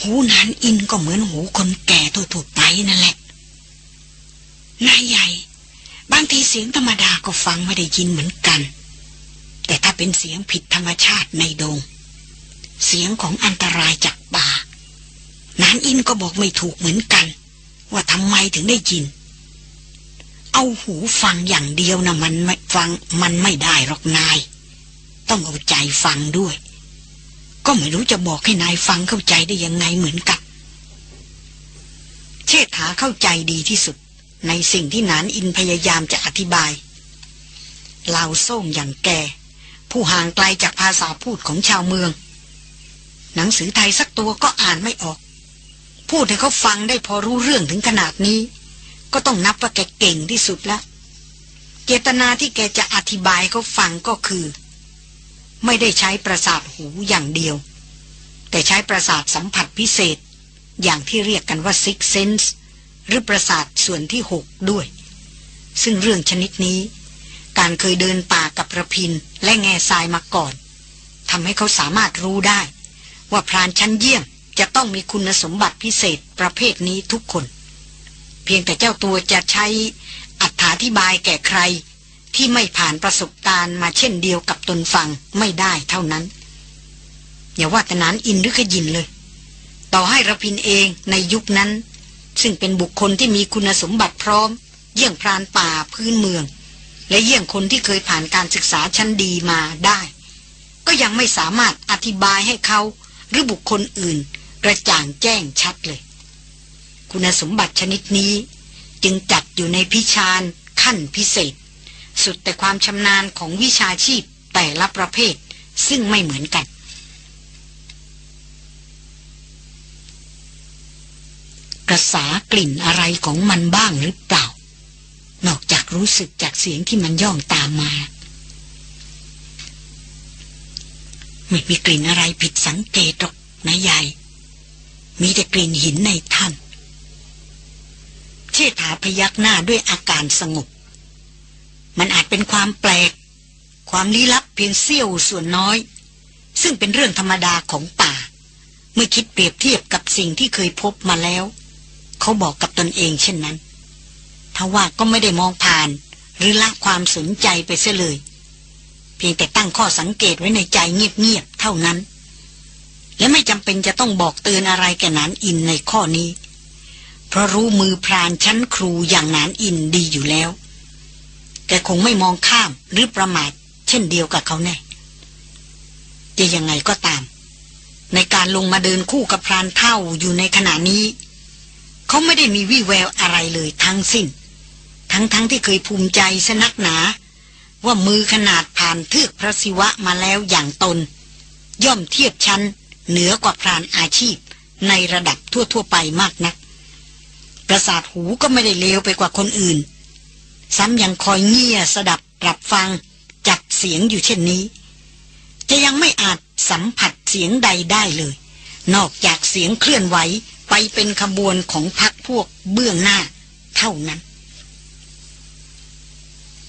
หูนานอินก็เหมือนหูคนแก่ทั่วๆไปนั่นแหละ นายใหญ่ บางทีเสียงธรรมดาก็ฟังไม่ได้ยินเหมือนกัน แต่ถ้าเป็นเสียงผิดธรรมชาติในดง เสียงของอันตรายจากป่านานอินก็บอกไม่ถูกเหมือนกัน ว่าทำไมถึงได้ยิน เอาหูฟังอย่างเดียวนะมันไม่ฟังมันไม่ได้หรอกนาย ต้องเอาใจฟังด้วย ก็ไม่รู้จะบอกให้นายฟังเข้าใจได้ยังไงเหมือนกัน เชษฐาเข้าใจดีที่สุด ในสิ่งที่นานอินพยายามจะอธิบายลาวโซ่งอย่างแก ผู้ห่างไกลจากภาษาพูดของชาวเมือง หนังสือไทยสักตัวก็อ่านไม่ออก พูดให้เขาฟังได้พอรู้เรื่องถึงขนาดนี้ ก็ต้องนับว่าแกเก่งที่สุดแล้ว เจตนาที่แกจะอธิบายเขาฟังก็คือ ไม่ได้ใช้ประสาทหูอย่างเดียว แต่ใช้ประสาทสัมผัสพิเศษ อย่างที่เรียกกันว่า six sense หรือประสาทส่วนที่หกด้วย ซึ่งเรื่องชนิดนี้ การเคยเดินป่ากับระพินและแง่ทรายมาก่อนทำให้เขาสามารถรู้ได้ ว่าพรานชั้นเยี่ยมจะต้องมีคุณสมบัติพิเศษประเภทนี้ทุกคน เพียงแต่เจ้าตัวจะใช้อัธาธิบายแก่ใคร ที่ไม่ผ่านประสบการณ์มาเช่นเดียวกับตนฟังไม่ได้เท่านั้น อย่าว่าแต่นั้นอินหรือขยินเลย ต่อให้ระพินเองในยุคนั้น ซึ่งเป็นบุคคลที่มีคุณสมบัติพร้อม เยี่ยงพรานป่าพื้นเมือง และเยี่ยงคนที่เคยผ่านการศึกษาชั้นดีมาได้ ก็ยังไม่สามารถอธิบายให้เขาหรือบุคคลอื่นกระจ่างแจ้งชัดเลย คุณสมบัติชนิดนี้ จึงจัดอยู่ในพิชานขั้นพิเศษ สุดแต่ความชำนาญของวิชาชีพแต่ละประเภทซึ่งไม่เหมือนกัน กระสากลิ่นอะไรของมันบ้างหรือเปล่า นอกจากรู้สึกจากเสียงที่มันย่องตามมาไม่มีกลิ่นอะไรผิดสังเกตหรอกนะยายมีแต่กลิ่นหินในถ้ำ เชษฐาพยักหน้าด้วยอาการสงบ มันอาจเป็นความแปลก ความลี้ลับเพียงเสี้ยวส่วนน้อย ซึ่งเป็นเรื่องธรรมดาของป่า เมื่อคิดเปรียบเทียบกับสิ่งที่เคยพบมาแล้ว เขาบอกกับตนเองเช่นนั้นทว่าก็ไม่ได้มองผ่าน หรือละความสนใจไปเสียเลย เพียงแต่ตั้งข้อสังเกตไว้ในใจเงียบๆเท่านั้น และไม่จำเป็นจะต้องบอกเตือนอะไรแกนานอินในข้อนี้ เพราะรู้มือพรานชั้นครูอย่างนานอินดีอยู่แล้ว แกคงไม่มองข้ามหรือประมาทเช่นเดียวกับเขาแน่ จะยังไงก็ตาม ในการลงมาเดินคู่กับพรานเท่าอยู่ในขณะนี้ เขาไม่ได้มีวี่แววอะไรเลยทั้งสิ้น ทั้งๆทที่เคยภูมิใจสนักหนา ว่ามือขนาดผ่านเทือกพระศิวะมาแล้วอย่างตน ย่อมเทียบชั้นเหนือกว่าพรานอาชีพในระดับทั่วๆไปมากนัก ประสาทหูก็ไม่ได้เลวไปกว่าคนอื่น ซ้ำยังคอยเงี่ยสดับรับฟังจับเสียงอยู่เช่นนี้ จะยังไม่อาจสัมผัสเสียงใดได้เลย นอกจากเสียงเคลื่อนไหวไปเป็นขบวนของพักพวกเบื้องหน้าเท่านั้น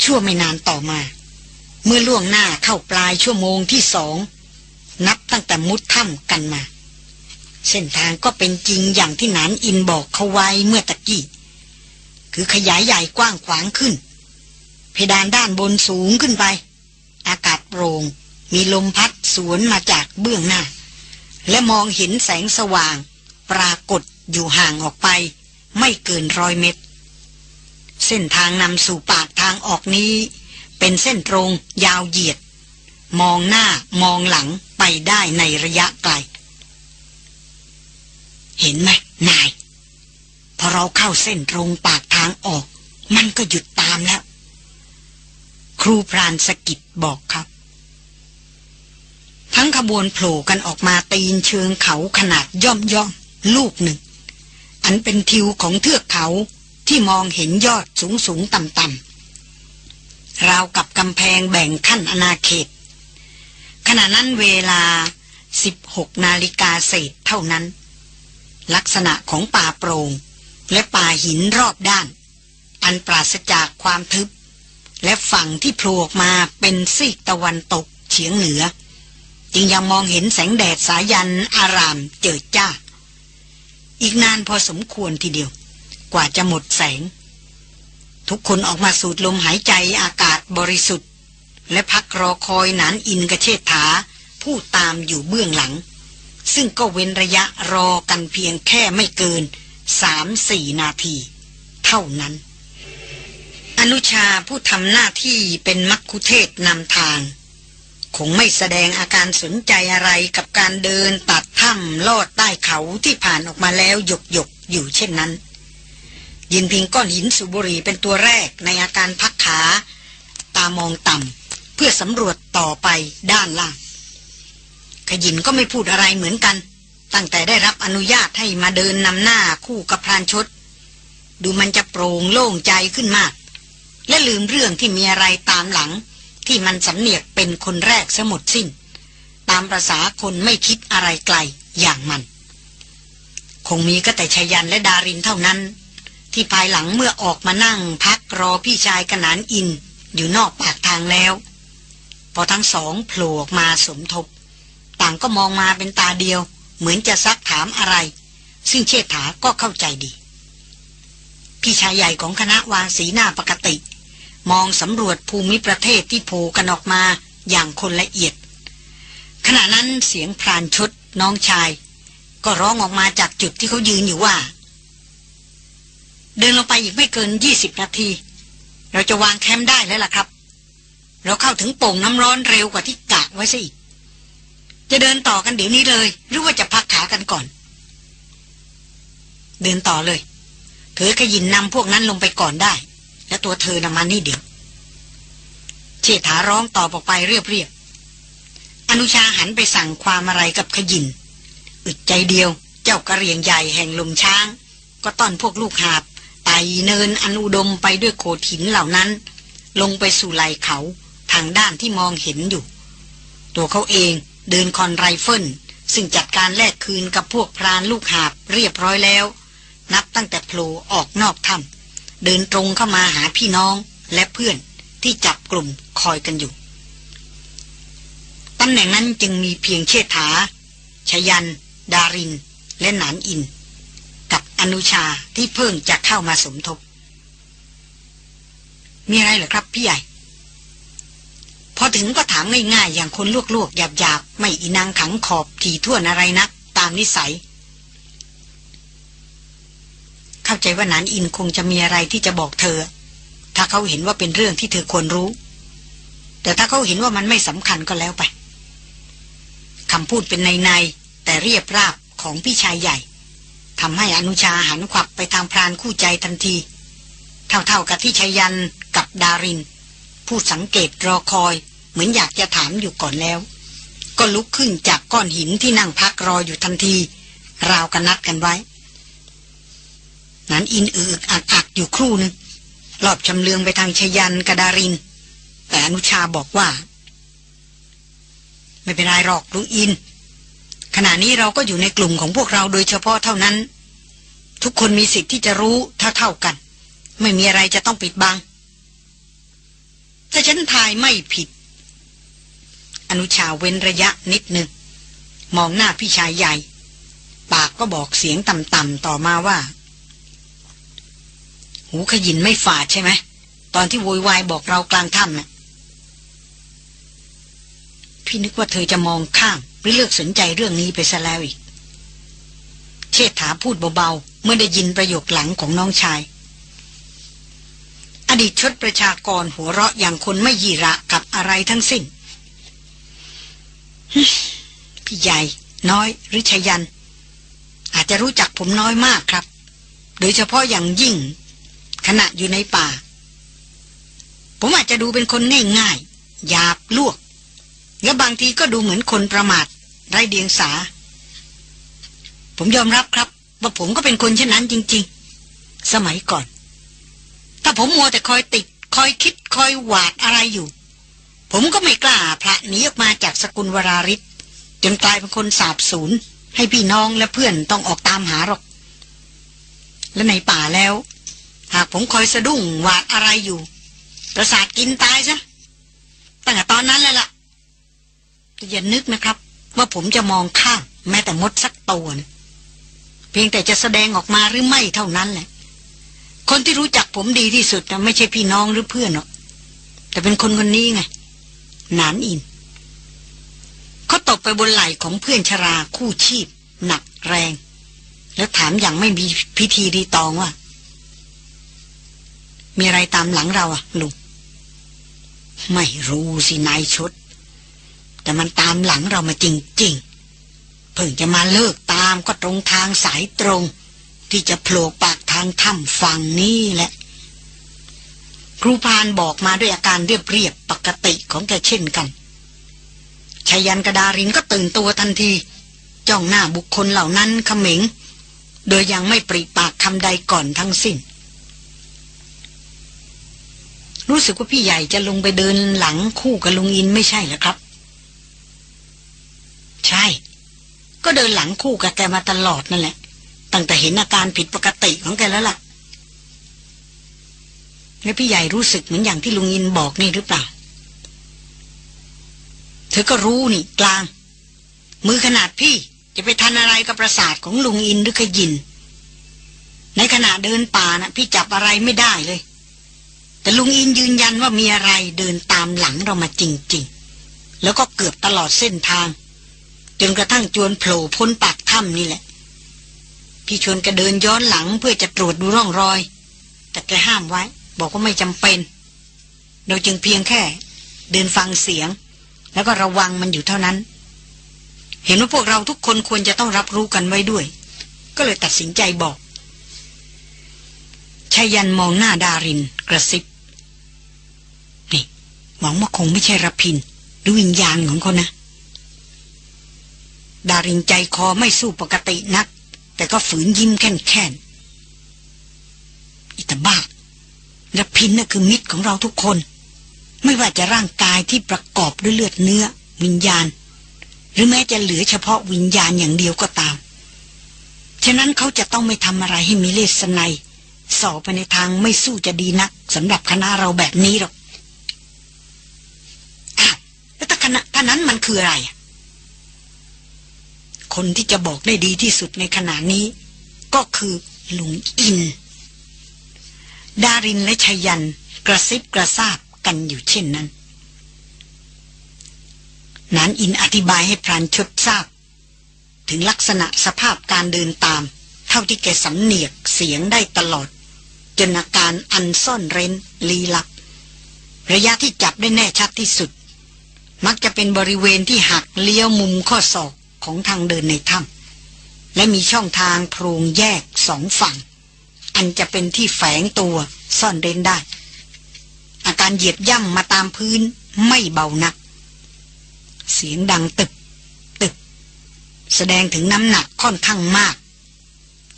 ชั่วไม่นานต่อมา เมื่อล่วงหน้าเข้าปลายชั่วโมงที่สอง นับตั้งแต่มุดถ้ำกันมา เส้นทางก็เป็นจริงอย่างที่นานอินบอกเขาไว้เมื่อตะกี้ คือขยายใหญ่กว้างขวางขึ้น เพดานด้านบนสูงขึ้นไป อากาศโปร่ง มีลมพัดสวนมาจากเบื้องหน้า และมองเห็นแสงสว่าง ปรากฏอยู่ห่างออกไป ไม่เกินร้อยเมตร เส้นทางนำสู่ปากทางออกนี้ เป็นเส้นตรงยาวเหยียด มองหน้ามองหลังไปได้ในระยะไกล เห็นไหมนาย พอเราเข้าเส้นตรงปากทางออก มันก็หยุดตามแล้ว ครูพรานสกิดบอกครับ ทั้งขบวนโผล่กันออกมาตีนเชิงเขาขนาดย่อมย่อมลูกหนึ่ง อันเป็นทิวของเทือกเขาที่มองเห็นยอดสูงสูงต่ำต่ำราวกับกำแพงแบ่งขั้นอนาเขต ขณะนั้นเวลา 16 นาฬิกาเศษเท่านั้น ลักษณะของป่าโปรง่งและป่าหินรอบด้าน อันปราศจากความทึบ และฝั่งที่โผล่ออกมาเป็นซีกตะวันตกเฉียงเหนือ จึงยังมองเห็นแสงแดดสายันอารามเจิดจ้า อีกนานพอสมควรทีเดียว กว่าจะหมดแสง ทุกคนออกมาสูดลมหายใจอากาศบริสุทธิ์ และพักรอคอยนานอินกระเชษฐาผู้ตามอยู่เบื้องหลัง ซึ่งก็เว้นระยะรอกันเพียงแค่ไม่เกินสามสี่นาที เท่านั้น อนุชาผู้ทำหน้าที่เป็นมักคุเทศนำทาง คงไม่แสดงอาการสนใจอะไรกับการเดินตัดถ้ำลอดใต้เขาที่ผ่านออกมาแล้วหยกหยกอยู่เช่นนั้น ยินพิงก้อนหินสุบุรีเป็นตัวแรกในอาการพักขา ตามองต่ำเพื่อสำรวจต่อไปด้านล่าง ขยินก็ไม่พูดอะไรเหมือนกัน ตั้งแต่ได้รับอนุญาตให้มาเดินนำหน้าคู่กับพรานชด ดูมันจะโปร่งโล่งใจขึ้นมาก และลืมเรื่องที่มีอะไรตามหลัง ที่มันสำเนียกเป็นคนแรกสมดสิ้น ตามประษาคนไม่คิดอะไรไกลอย่างมัน คงมีก็แต่ชายันและดารินเท่านั้น ที่ภายหลังเมื่อออกมานั่งพักรอพี่ชายกนานอินอยู่นอกปากทางแล้ว พอทั้งสองโผล่ออกมาสมทบ ต่างก็มองมาเป็นตาเดียว เหมือนจะซักถามอะไร ซึ่งเชษฐาก็เข้าใจดี พี่ชายใหญ่ของคณะวางสีหน้าปกติ มองสำรวจภูมิประเทศที่โผล่กันออกมาอย่างคนละเอียด ขณะนั้นเสียงพรานชดน้องชาย ก็ร้องออกมาจากจุดที่เขายืนอยู่ว่า เดินลงไปอีกไม่เกินยี่สิบนาที เราจะวางแคมป์ได้แล้วล่ะครับ เราเข้าถึงโป่งน้ำร้อนเร็วกว่าที่กะไว้ซะอีก จะเดินต่อกันเดี๋ยวนี้เลย หรือว่าจะพักขากันก่อน เดินต่อเลย เธอขยินนำพวกนั้นลงไปก่อนได้ และตัวเธอนำมานี่เดี๋ยวเชษฐาร้องตอบออกไปเรียบๆอนุชาหันไปสั่งความอะไรกับขยิน อึดใจเดียว เจ้ากะเหรี่ยงใหญ่แห่งหล่มช้าง ก็ต้อนพวกลูกหาบไต่เนินอนุดมไปด้วยโขดหินเหล่านั้น ลงไปสู่ไหลเขาทางด้านที่มองเห็นอยู่ ตัวเขาเอง เดินคอนไรเฟิลซึ่งจัดการแลกคืนกับพวกพรานลูกหาบเรียบร้อยแล้ว นับตั้งแต่โผล่ออกนอกถ้ำเดินตรงเข้ามาหาพี่น้องและเพื่อนที่จับกลุ่มคอยกันอยู่ตำแหน่งนั้นจึงมีเพียงเชษฐา ชยัน ดาริน และหนานอิน กับอนุชาที่เพิ่งจะเข้ามาสมทบ มีอะไรเหรอครับพี่ใหญ่ พอถึงก็ถามง่ายๆ อย่างคนลวกๆ หยาบๆ ไม่อีนางขังขอบทีท่วนอะไรนัก ตามนิสัย เข้าใจว่านันอินคงจะมีอะไรที่จะบอกเธอ ถ้าเขาเห็นว่าเป็นเรื่องที่เธอควรรู้ แต่ถ้าเขาเห็นว่ามันไม่สำคัญก็แล้วไปคำพูดเป็นในๆแต่เรียบราบของพี่ชายใหญ่ทำให้อนุชาหันขวับไปทางพรานคู่ใจทันที เท่าๆกับที่ชายันกับดาริน ผู้สังเกตรอคอย เหมือนอยากจะถามอยู่ก่อนแล้ว ก็ลุกขึ้นจากก้อนหินที่นั่งพักรออยู่ทันที ราวกันนัดกันไว้ นั้นอินอึกอักอักอยู่ครู่นึงหลอบชำเลืองไปทางชยันกระดาริน แต่อนุชาบอกว่า ไม่เป็นไรหรอกลุงอิน ขณะนี้เราก็อยู่ในกลุ่มของพวกเราโดยเฉพาะเท่านั้น ทุกคนมีสิทธิ์ที่จะรู้เท่าเท่ากัน ไม่มีอะไรจะต้องปิดบัง ถ้าฉันทายไม่ผิด อนุชาเว้นระยะนิดหนึ่ง มองหน้าพี่ชายใหญ่ ปากก็บอกเสียงต่ำๆต่อมาว่า หูขยินไม่ฝาดใช่ไหม ตอนที่โวยวายบอกเรากลางถ้ำน่ะพี่นึกว่าเธอจะมองข้ามหรือเลือกสนใจเรื่องนี้ไปซะแล้วอีก เชษฐาพูดเบาๆ เมื่อได้ยินประโยคหลังของน้องชาย ดีตชดประชากรหัวเราะอย่างคนไม่ยีระกับอะไรทั้งสิ้น พี่ใหญ่ น้อยหรือชยัน อาจจะรู้จักผมน้อยมากครับ โดยเฉพาะอย่างยิ่ง ขณะอยู่ในป่า ผมอาจจะดูเป็นคนง่ายๆหยาบลวก และบางทีก็ดูเหมือนคนประมาทไร้เดียงสา ผมยอมรับครับ ว่าผมก็เป็นคนเช่นนั้นจริง ๆ สมัยก่อน ถ้าผมมัวแต่คอยติด คอยคิดคอยหวาดอะไรอยู่ ผมก็ไม่กล้าพระหนีออกมาจากสกุลวราริศจนกลายเป็นคนสาบสูญให้พี่น้องและเพื่อนต้องออกตามหาหรอก และในป่าแล้ว หากผมคอยสะดุ้งหวาดอะไรอยู่ ประสาทกินตายซะตั้งแต่ตอนนั้นแล้วล่ะอย่านึกนะครับ ว่าผมจะมองข้ามแม้แต่มดสักตัวนะเพียงแต่จะแสดงออกมาหรือไม่เท่านั้นแหละ คนที่รู้จักผมดีที่สุดนะไม่ใช่พี่น้องหรือเพื่อนหรอกแต่เป็นคนคนนี้ไงนานอินเขาตบไปบนไหล่ของเพื่อนชราคู่ชีพ หนักแรง แล้วถามอย่างไม่มีพิธีรีตองว่า มีอะไรตามหลังเราอะลุงไม่รู้สินายชด แต่มันตามหลังเรามาจริง ๆ เพิ่งจะมาเลิกตามก็ตรงทางสายตรง ที่จะโผล่ปากทางถ้ำฝั่งนี้แหละ ครูพานบอกมาด้วยอาการเรียบๆปกติของแกเช่นกันชายันกระดารินก็ตื่นตัวทันที จ้องหน้าบุคคลเหล่านั้นขมิง โดยยังไม่ปริปากคำใดก่อนทั้งสิ้น รู้สึกว่าพี่ใหญ่จะลงไปเดินหลังคู่กับลุงอินไม่ใช่หรอครับ ใช่ ก็เดินหลังคู่กับแกมาตลอดนั่นแหละ ตั้งแต่เห็นอาการผิดปกติของแกแล้วล่ะ แล้วพี่ใหญ่รู้สึกเหมือนอย่างที่ลุงอินบอกนี่หรือเปล่า เธอก็รู้นี่กลาง มือขนาดพี่จะไปทันอะไรกับประสาทของลุงอินหรือขยิน ในขณะเดินป่านะ่ะ พี่จับอะไรไม่ได้เลย แต่ลุงอินยืนยันว่ามีอะไรเดินตามหลังเรามาจริง ๆ แล้วก็เกือบตลอดเส้นทาง จนกระทั่งจวนโผล่พ้นปากถ้ำนี่แหละ พี่ชวนแกเดินย้อนหลังเพื่อจะตรวจดูร่องรอย แต่แกห้ามไว้ บอกว่าไม่จำเป็น เราจึงเพียงแค่ เดินฟังเสียง แล้วก็ระวังมันอยู่เท่านั้น เห็นว่าพวกเราทุกคนควรจะต้องรับรู้กันไว้ด้วย ก็เลยตัดสินใจบอกชายันมองหน้าดารินกระซิบนี่หวังว่าคงไม่ใช่รพินหรือวิญญาณของเขานะ ดารินใจคอไม่สู้ปกตินัก แต่ก็ฝืนยิ้มแค่นแค่นอิตาบ้ารพินน่ะคือมิตรของเราทุกคน ไม่ว่าจะร่างกายที่ประกอบด้วยเลือดเนื้อ วิญญาณ หรือแม้จะเหลือเฉพาะวิญญาณอย่างเดียวก็ตาม ฉะนั้นเขาจะต้องไม่ทำอะไรให้มีเลสไนสอบไปในทางไม่สู้จะดีนักสำหรับคณะเราแบบนี้หรอกอ้าวแล้วถ้าคณะท่านั้นมันคืออะไร คนที่จะบอกได้ดีที่สุดในขณะนี้ ก็คือลุงอิน ดารินและชยันกระซิบกระซาบกันอยู่เช่นนั้น นานอินอธิบายให้พรานชดทราบ ถึงลักษณะสภาพการเดินตาม เท่าที่แกสำเนียกเสียงได้ตลอด จนอาการอันซ่อนเร้นลีลับ ระยะที่จับได้แน่ชัดที่สุด มักจะเป็นบริเวณที่หักเลี้ยวมุมข้อศอก ของทางเดินในถ้ำและมีช่องทางโพรงแยกสองฝั่ง อันจะเป็นที่แฝงตัวซ่อนเร้นได้ อาการเหยียบย่ำมาตามพื้นไม่เบานัก เสียงดังตึบตึบ แสดงถึงน้ำหนักค่อนข้างมาก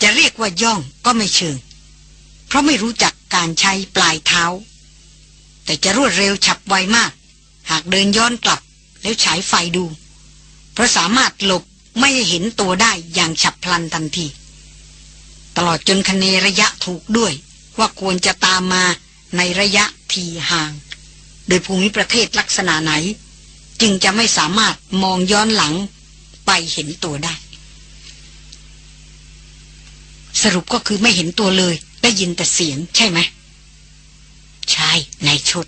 จะเรียกว่าย่องก็ไม่เชิง เพราะไม่รู้จักการใช้ปลายเท้า แต่จะรวดเร็วฉับไวมาก หากเดินย้อนกลับแล้วฉายไฟดู ราะสามารถหลบไม่เห็นตัวได้อย่างฉับพลันทันที ตลอดจนคเนระยะถูกด้วย ว่าควรจะตามมาในระยะทีห่าง โดยภูมิประเทศลักษณะไหน จึงจะไม่สามารถมองย้อนหลังไปเห็นตัวได้ สรุปก็คือไม่เห็นตัวเลย ได้ยินแต่เสียงใช่ไหมใช่ในชุด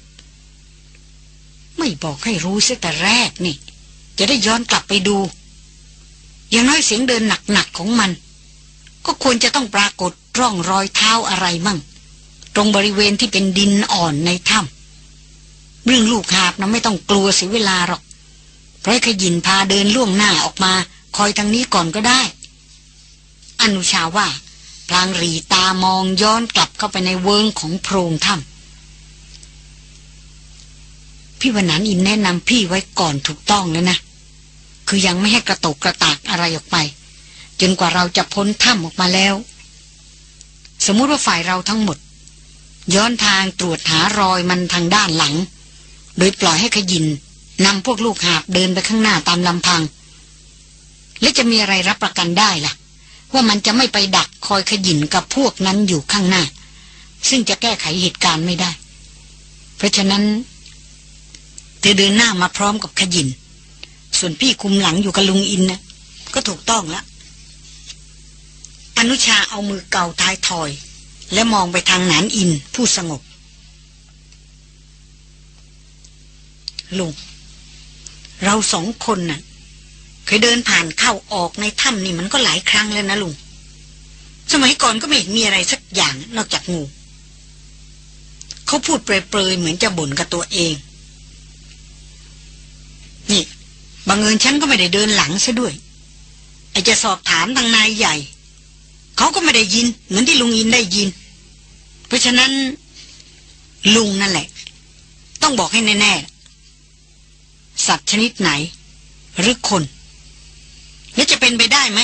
ไม่บอกให้รู้เสียแต่แรกนี่ จะได้ย้อนกลับไปดู อย่างน้อยเสียงเดินหนักๆของมัน ก็ควรจะต้องปรากฏร่องรอยเท้าอะไรมั่ง ตรงบริเวณที่เป็นดินอ่อนในถ้ำเรื่องลูกหาบนะไม่ต้องกลัวเสียเวลาหรอก เพราะขยินพาเดินล่วงหน้าออกมา คอยทางนี้ก่อนก็ได้ อนุชาว่าพลางรีตามองย้อนกลับเข้าไปในเวิงของโพรงถ้ำ พี่วันนั้นอินแนะนำพี่ไว้ก่อนถูกต้องแล้วนะ คือยังไม่ให้กระตกกระตากอะไรออกไป จนกว่าเราจะพ้นถ้ำออกมาแล้ว สมมติว่าฝ่ายเราทั้งหมด ย้อนทางตรวจหารอยมันทางด้านหลัง โดยปล่อยให้ขยินนำพวกลูกหาบเดินไปข้างหน้าตามลำพัง และจะมีอะไรรับประกันได้ล่ะ ว่ามันจะไม่ไปดักคอยขยินกับพวกนั้นอยู่ข้างหน้า ซึ่งจะแก้ไขเหตุการณ์ไม่ได้ เพราะฉะนั้น เธอเดินหน้ามาพร้อมกับขยิน ส่วนพี่คุมหลังอยู่กับลุงอินนะก็ถูกต้องแล้วอนุชาเอามือเกาท้ายถอย และมองไปทางหนานอินผู้สงบลุงเราสองคนน่ะ เคยเดินผ่านเข้าออกในถ้ำนี่มันก็หลายครั้งแล้วนะลุงสมัยก่อนก็ไม่เห็นมีอะไรสักอย่างนอกจากงู เขาพูดเปรยๆเหมือนจะบ่นกับตัวเอง นี่ บังเอิญฉันก็ไม่ได้เดินหลังซะด้วยไอจะสอบถามทางนายใหญ่ เขาก็ไม่ได้ยิน เหมือนที่ลุงอินได้ยิน เพราะฉะนั้น ลุงนั่นแหละ ต้องบอกให้แน่ ๆ สัตว์ชนิดไหน หรือคน แล้วจะเป็นไปได้ไหม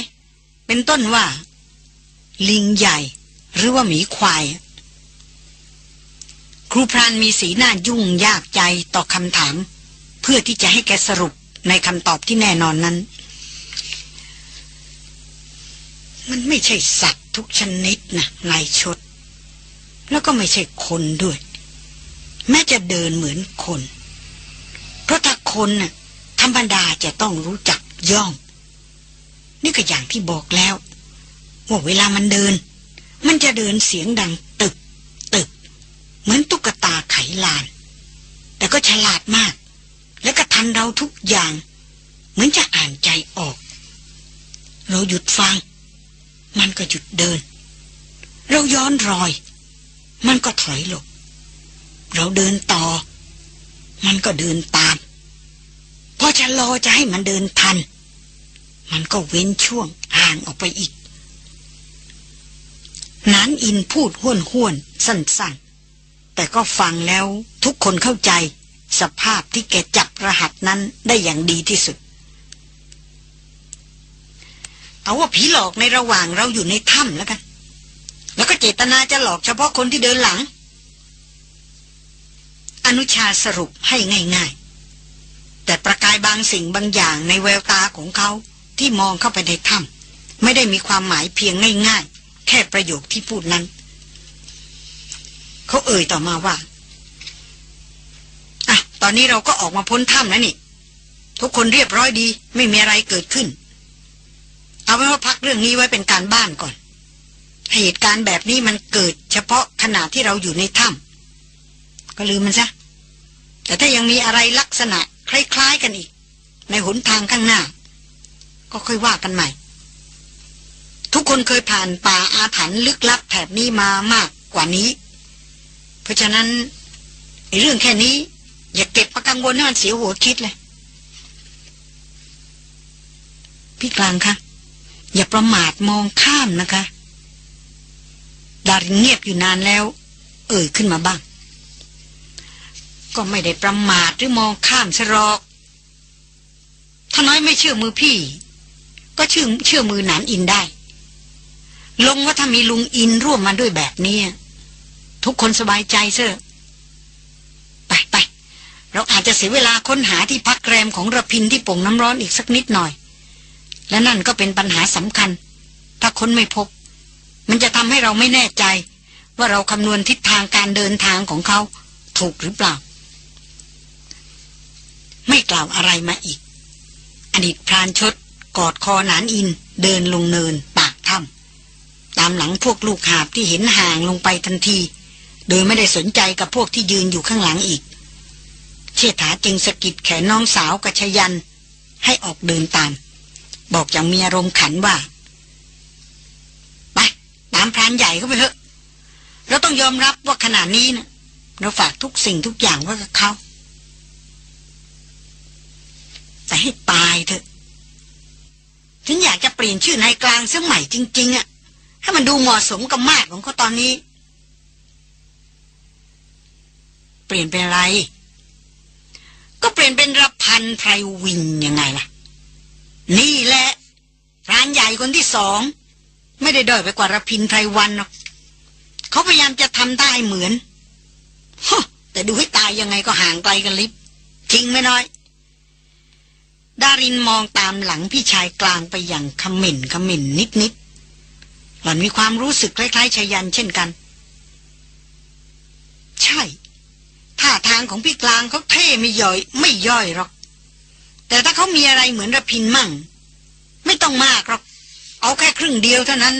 เป็นต้นว่า ลิงใหญ่ หรือว่าหมีควาย ครูพรานมีสีหน้ายุ่งยากใจต่อคำถาม เพื่อที่จะให้แกสรุป ในคำตอบที่แน่นอนนั้น มันไม่ใช่สัตว์ทุกชนิดนะนายชด แล้วก็ไม่ใช่คนด้วย แม้จะเดินเหมือนคน เพราะถ้าคนน่ะธรรมดาจะต้องรู้จักย่อง นี่ก็อย่างที่บอกแล้วว่าเวลามันเดิน มันจะเดินเสียงดังตึก ตึก เหมือนตุ๊กตาไขลาน แต่ก็ฉลาดมาก และก็ทันเราทุกอย่าง เหมือนจะอ่านใจออก เราหยุดฟัง มันก็หยุดเดิน เราย้อนรอย มันก็ถอยหลบ เราเดินต่อ มันก็เดินตามพอจะรอจะให้มันเดินทัน มันก็เว้นช่วงห่างออกไปอีกนานอินพูดห้วนห้วนสั้นๆ แต่ก็ฟังแล้วทุกคนเข้าใจ สภาพที่แกจับรหัสนั้นได้อย่างดีที่สุด เอาว่าผีหลอกในระหว่างเราอยู่ในถ้ำแล้วกัน แล้วก็เจตนาจะหลอกเฉพาะคนที่เดินหลัง อนุชาสรุปให้ง่าย ๆ แต่ประกายบางสิ่งบางอย่างในแววตาของเขาที่มองเข้าไปในถ้ำไม่ได้มีความหมายเพียงง่าย ๆ แค่ประโยคที่พูดนั้น เขาเอ่ยต่อมาว่า ตอนนี้เราก็ออกมาพ้นถ้ำแล้วนี่ ทุกคนเรียบร้อยดี ไม่มีอะไรเกิดขึ้น เอาไว้ว่าพักเรื่องนี้ไว้เป็นการบ้านก่อน เหตุการณ์แบบนี้มันเกิด เฉพาะขณะที่เราอยู่ในถ้ำก็ลืมมันซะ แต่ถ้ายังมีอะไรลักษณะ คล้าย ๆ กันอีก ในหนทางข้างหน้า ก็ค่อยว่ากันใหม่ ทุกคนเคยผ่านป่าอาถรรพ์ลึกลับแถบนี้มามากกว่านี้ เพราะฉะนั้นไอ้เรื่องแค่นี้ อย่าเก็บมากังวลให้มันเสียหัวคิดเลย พี่กลางคะอย่าประมาทมองข้ามนะคะดารินเงียบอยู่นานแล้ว เอ่ยขึ้นมาบ้าง ก็ไม่ได้ประมาทหรือมองข้ามชะรอก ถ้าน้อยไม่เชื่อมือพี่ ก็เชื่อเชื่อมือหนานอินได้ ลงว่าถ้ามีลุงอินร่วมมาด้วยแบบนี้ ทุกคนสบายใจเซอไปไป เราอาจจะเสียเวลาค้นหาที่พักแรมของระพินที่ป่งน้ำร้อนอีกสักนิดหน่อย และนั่นก็เป็นปัญหาสำคัญ ถ้าค้นไม่พบ มันจะทำให้เราไม่แน่ใจ ว่าเราคำนวณทิศทางการเดินทางของเขาถูกหรือเปล่า ไม่กล่าวอะไรมาอีก อดีตพรานชดกอดคอหนานอิน เดินลงเนินปากถ้ำตามหลังพวกลูกหาบที่เห็นห่างลงไปทันที โดยไม่ได้สนใจกับพวกที่ยืนอยู่ข้างหลังอีก เชษฐาจึงสะกิดแขนน้องสาวกัชยัน ให้ออกเดินตาม บอกอย่างมีอารมณ์ขันว่า ไปตามพรานใหญ่เข้าไปเถอะ เราต้องยอมรับว่าขณะนี้นะเราฝากทุกสิ่งทุกอย่างไว้กับเขาแต่ให้ตายเถอะฉันอยากจะเปลี่ยนชื่อนายกลางเสื้อใหม่จริง ๆอะ่ะให้มันดูเหมาะสมกับมาดของเขาตอนนี้ เปลี่ยนเป็นอะไร ก็เปลี่ยนเป็นรพันไพรวินยังไงล่ะ นี่แหละร้านใหญ่คนที่สอง ไม่ได้ด้อยไปกว่ารพินไพรวันหรอกเขาพยายามจะทำได้เหมือนฮแต่ดูให้ตายยังไงก็ห่างไกลกันลิบจริงไม่น้อย ดารินมองตามหลังพี่ชายกลางไปอย่างขมิ่นขมิ่นนิดนิดหล่อนมีความรู้สึกคล้ายๆชายันเช่นกัน ใช่ ท่าทางของพี่กลางเขาเท่ไม่ย่อย ไม่ย่อยหรอก แต่ถ้าเขามีอะไรเหมือนระพินมั่ง ไม่ต้องมากหรอก เอาแค่ครึ่งเดียวเท่านั้น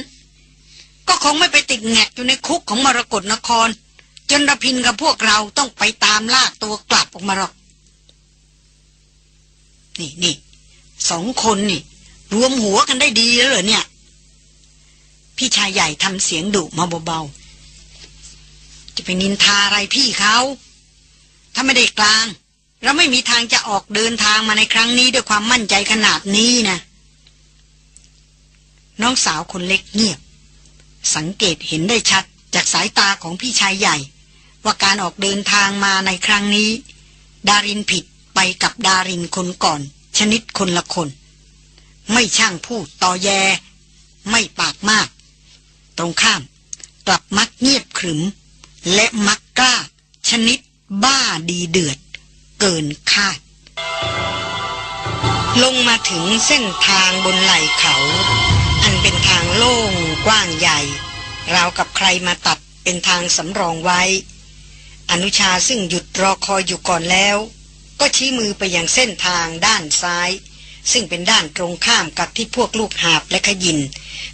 ก็คงไม่ไปติดแงกอยู่ในคุกของมรกรนคร จนระพินกับพวกเราต้องไปตามลากตัวกลับออกมาหรอก นี่นี่สองคนนี่ รวมหัวกันได้ดีแล้วเหรอเนี่ย พี่ชายใหญ่ทำเสียงดุมาเบาๆจะไปนินทาอะไรพี่เขา ถ้าไม่ได้กลาง เราไม่มีทางจะออกเดินทางมาในครั้งนี้ด้วยความมั่นใจขนาดนี้นะน้องสาวคนเล็กเงียบ สังเกตเห็นได้ชัดจากสายตาของพี่ชายใหญ่ ว่าการออกเดินทางมาในครั้งนี้ ดารินผิดไปกับดารินคนก่อน ชนิดคนละคน ไม่ช่างพูดต่อแย ไม่ปากมาก ตรงข้าม กลับมักเงียบขรึม และมักกล้า ชนิด บ้าดีเดือด เกินคาด ลงมาถึงเส้นทางบนไหล่เขา อันเป็นทางโล่งกว้างใหญ่ ราวกับใครมาตัดเป็นทางสำรองไว้ อนุชาซึ่งหยุดรอคอยอยู่ก่อนแล้ว ก็ชี้มือไปยังเส้นทางด้านซ้าย ซึ่งเป็นด้านตรงข้ามกับที่พวกลูกหาบและขยิน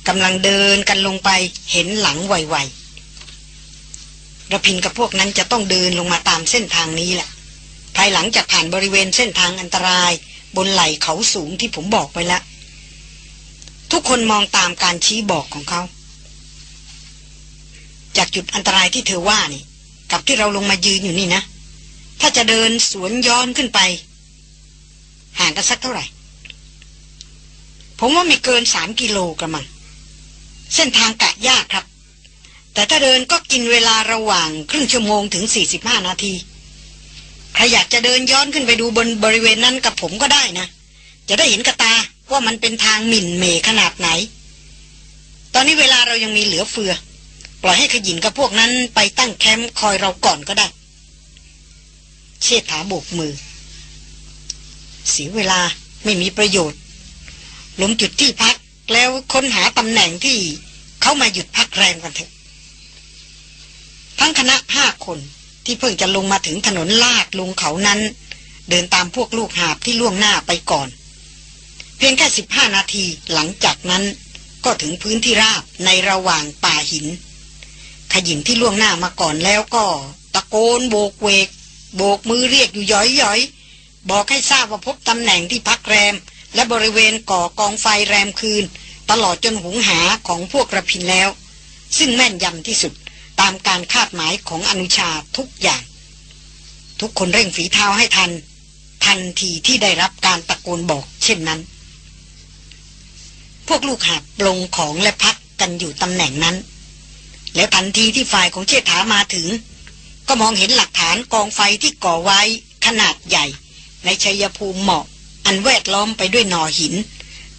กำลังเดินกันลงไปเห็นหลังไวๆ ระพินกับพวกนั้นจะต้องเดินลงมาตามเส้นทางนี้แหละ ภายหลังจากผ่านบริเวณเส้นทางอันตราย บนไหล่เขาสูงที่ผมบอกไปแล้ว ทุกคนมองตามการชี้บอกของเขา จากจุดอันตรายที่เธอว่านี่ กับที่เราลงมายืนอยู่นี่นะ ถ้าจะเดินสวนย้อนขึ้นไป ห่างกันสักเท่าไหร่ ผมว่าไม่เกินสามกิโลกระมัง เส้นทางกะยากครับ แต่ถ้าเดินก็กินเวลาระหว่างครึ่งชั่วโมงถึง 45 นาทีใครอยากจะเดินย้อนขึ้นไปดูบนบริเวณนั้นกับผมก็ได้นะ จะได้เห็นกระตาว่ามันเป็นทางหมิ่นเมขนาดไหน ตอนนี้เวลาเรายังมีเหลือเฟือ ปล่อยให้ขยินกับพวกนั้นไปตั้งแคมป์คอยเราก่อนก็ได้ เชษฐาโบกมือ เสียเวลาไม่มีประโยชน์ลงจุดที่พักแล้วค้นหาตำแหน่งที่เขามาหยุดพักแรมกันเถอะ ทั้งคณะห้าคนที่เพิ่งจะลงมาถึงถนนลาดลงเขานั้น เดินตามพวกลูกหาบที่ล่วงหน้าไปก่อน เพียงแค่สิบห้านาทีหลังจากนั้นก็ถึงพื้นที่ราบในระหว่างป่าหิน ขยินที่ล่วงหน้ามาก่อนแล้วก็ตะโกนโบกเวก โบกมือเรียกอยู่ย้อยๆบอกให้ทราบว่าพบตำแหน่งที่พักแรม และบริเวณก่อกองไฟแรมคืน ตลอดจนหุงหาของพวกระพินแล้ว ซึ่งแม่นยำที่สุด ตามการคาดหมายของอนุชาทุกอย่าง ทุกคนเร่งฝีเท้าให้ทัน ทันทีที่ได้รับการตะโกนบอกเช่นนั้น พวกลูกหาบลงของและพักกันอยู่ตำแหน่งนั้น แล้วทันทีที่ฝ่ายของเชษฐามาถึง ก็มองเห็นหลักฐานกองไฟที่ก่อไว้ขนาดใหญ่ ในชัยภูมิเหมาะ อันแวดล้อมไปด้วยหนอหิน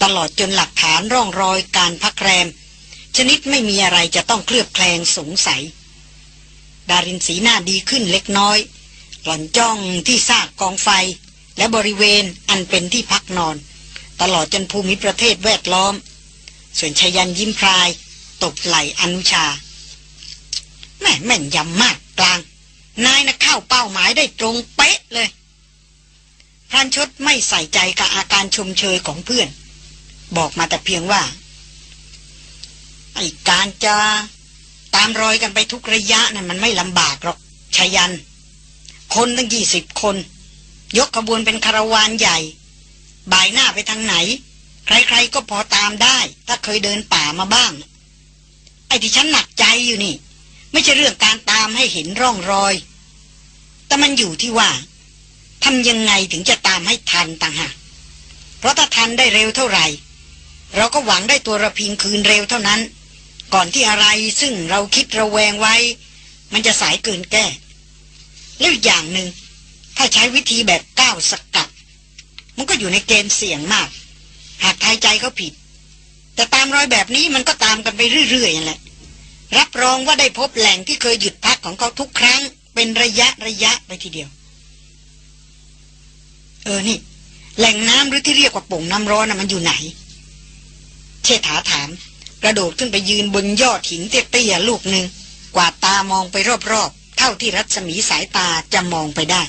ตลอดจนหลักฐานร่องรอยการพักแรม ชนิดไม่มีอะไรจะต้องเคลือบแคลงสงสัย ดารินสีหน้าดีขึ้นเล็กน้อย หล่อนจ้องที่ซากกองไฟ และบริเวณอันเป็นที่พักนอน ตลอดจนภูมิประเทศแวดล้อม ส่วนชยันยิ้มพราย ตบไหลอนุชา แม่แม่นยำมากกลาง นายนะเข้าเป้าหมายได้ตรงเป๊ะเลยพรานชดไม่ใส่ใจกับอาการชมเชยของเพื่อน บอกมาแต่เพียงว่า ไอ้การจะตามรอยกันไปทุกระยะนะ่ะมันไม่ลำบากหรอกชายัน คนตั้งยี่สิบคน ยกขบวนเป็นคาราวานใหญ่ บ่ายหน้าไปทางไหน ใครๆก็พอตามได้ ถ้าเคยเดินป่ามาบ้าง ไอ้ที่ฉันหนักใจอยู่นี่ ไม่ใช่เรื่องการตามให้เห็นร่องรอย แต่มันอยู่ที่ว่าทำยังไงถึงจะตามให้ทันต่างหากเพราะถ้าทันได้เร็วเท่าไหร่ เราก็หวังได้ตัวระพินคืนเร็วเท่านั้น ก่อนที่อะไรซึ่งเราคิดระแวงไว้ มันจะสายเกินแก้แล้วอย่างหนึ่งถ้าใช้วิธีแบบก้าวสกัด มันก็อยู่ในเกณฑ์เสี่ยงมาก หากทายใจเขาผิด แต่ตามรอยแบบนี้มันก็ตามกันไปเรื่อยๆนั่นแหละ รับรองว่าได้พบแหล่งที่เคยหยุดพักของเขาทุกครั้ง เป็นระยะระยะไปทีเดียว เออนี่ แหล่งน้ำหรือที่เรียกว่าป่งน้ำร้อนน่ะมันอยู่ไหน เชษฐาถาม กระโดดขึ้นไปยืนบนยอดหินเตี้ยๆลูกหนึ่งกวาดตามองไปรอบๆ เท่าที่รัศมีสายตาจะมองไปได้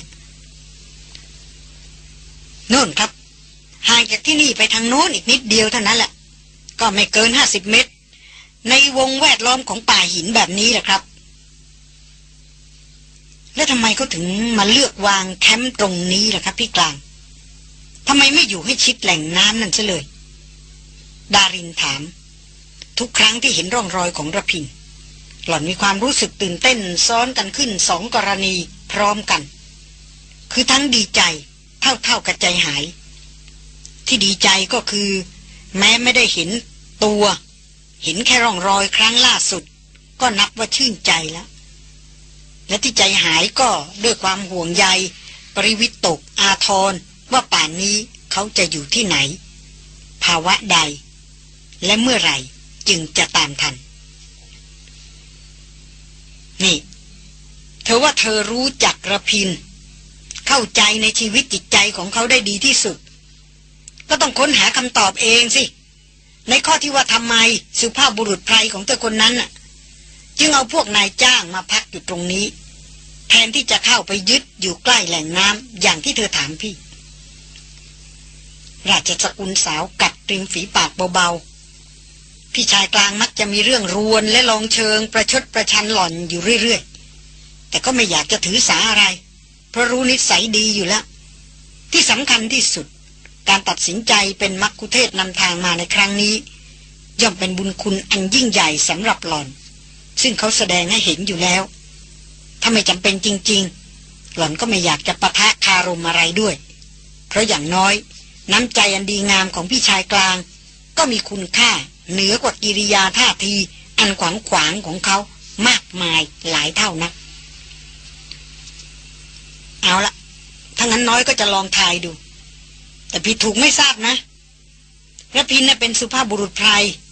โน่นครับ ห่างจากที่นี่ไปทางโน้นอีกนิดเดียวเท่านั้นแหละ ก็ไม่เกินห้าสิบเมตร ในวงแวดล้อมของป่าหินแบบนี้แหละครับ แล้วทำไมเขาถึงมาเลือกวางแคมป์ตรงนี้ล่ะครับ พี่กลางทำไมไม่อยู่ให้ชิดแหล่งน้ำนั่นซะเลย ดารินถาม ทุกครั้งที่เห็นร่องรอยของระพิน หล่อนมีความรู้สึกตื่นเต้นซ้อนกันขึ้นสองกรณีพร้อมกัน คือทั้งดีใจเท่าๆกับใจหาย ที่ดีใจก็คือ แม้ไม่ได้เห็นตัว เห็นแค่ร่องรอยครั้งล่าสุด ก็นับว่าชื่นใจแล้ว และที่ใจหายก็ด้วยความห่วงใย ปริวิตก อาทรว่าป่านนี้เขาจะอยู่ที่ไหน ภาวะใด และเมื่อไหร่ จึงจะตามทัน นี่ เธอว่าเธอรู้จักระพิน เข้าใจในชีวิตจิตใจของเขาได้ดีที่สุด ก็ต้องค้นหาคำตอบเองสิ ในข้อที่ว่าทำไมสุภาพบุรุษไพรของเธอคนนั้นน่ะ จึงเอาพวกนายจ้างมาพักอยู่ตรงนี้ แทนที่จะเข้าไปยึดอยู่ใกล้แหล่งน้ำอย่างที่เธอถามพี่ราชสกุลสาวกัดริมฝีปากเบา พี่ชายกลางมักจะมีเรื่องรวนและลองเชิงประชดประชันหล่อนอยู่เรื่อยๆ แต่ก็ไม่อยากจะถือสาอะไร เพราะรู้นิสัยดีอยู่แล้ว ที่สำคัญที่สุด การตัดสินใจเป็นมักคุเทศนำทางมาในครั้งนี้ ย่อมเป็นบุญคุณอันยิ่งใหญ่สำหรับหล่อน ซึ่งเขาแสดงให้เห็นอยู่แล้ว ถ้าไม่จำเป็นจริง ๆ หล่อนก็ไม่อยากจะประทะคารมอะไรด้วย เพราะอย่างน้อย น้ำใจอันดีงามของพี่ชายกลาง ก็มีคุณค่า เหนือกว่ากิริยาท่าทีอันขวางขวางของเขามากมายหลายเท่านะัก เอาละถ้างั้นน้อยก็จะลองทายดู แต่พี่ถูกไม่ทราบนะระพินน่ะเป็นสุภาพบุรุษไพร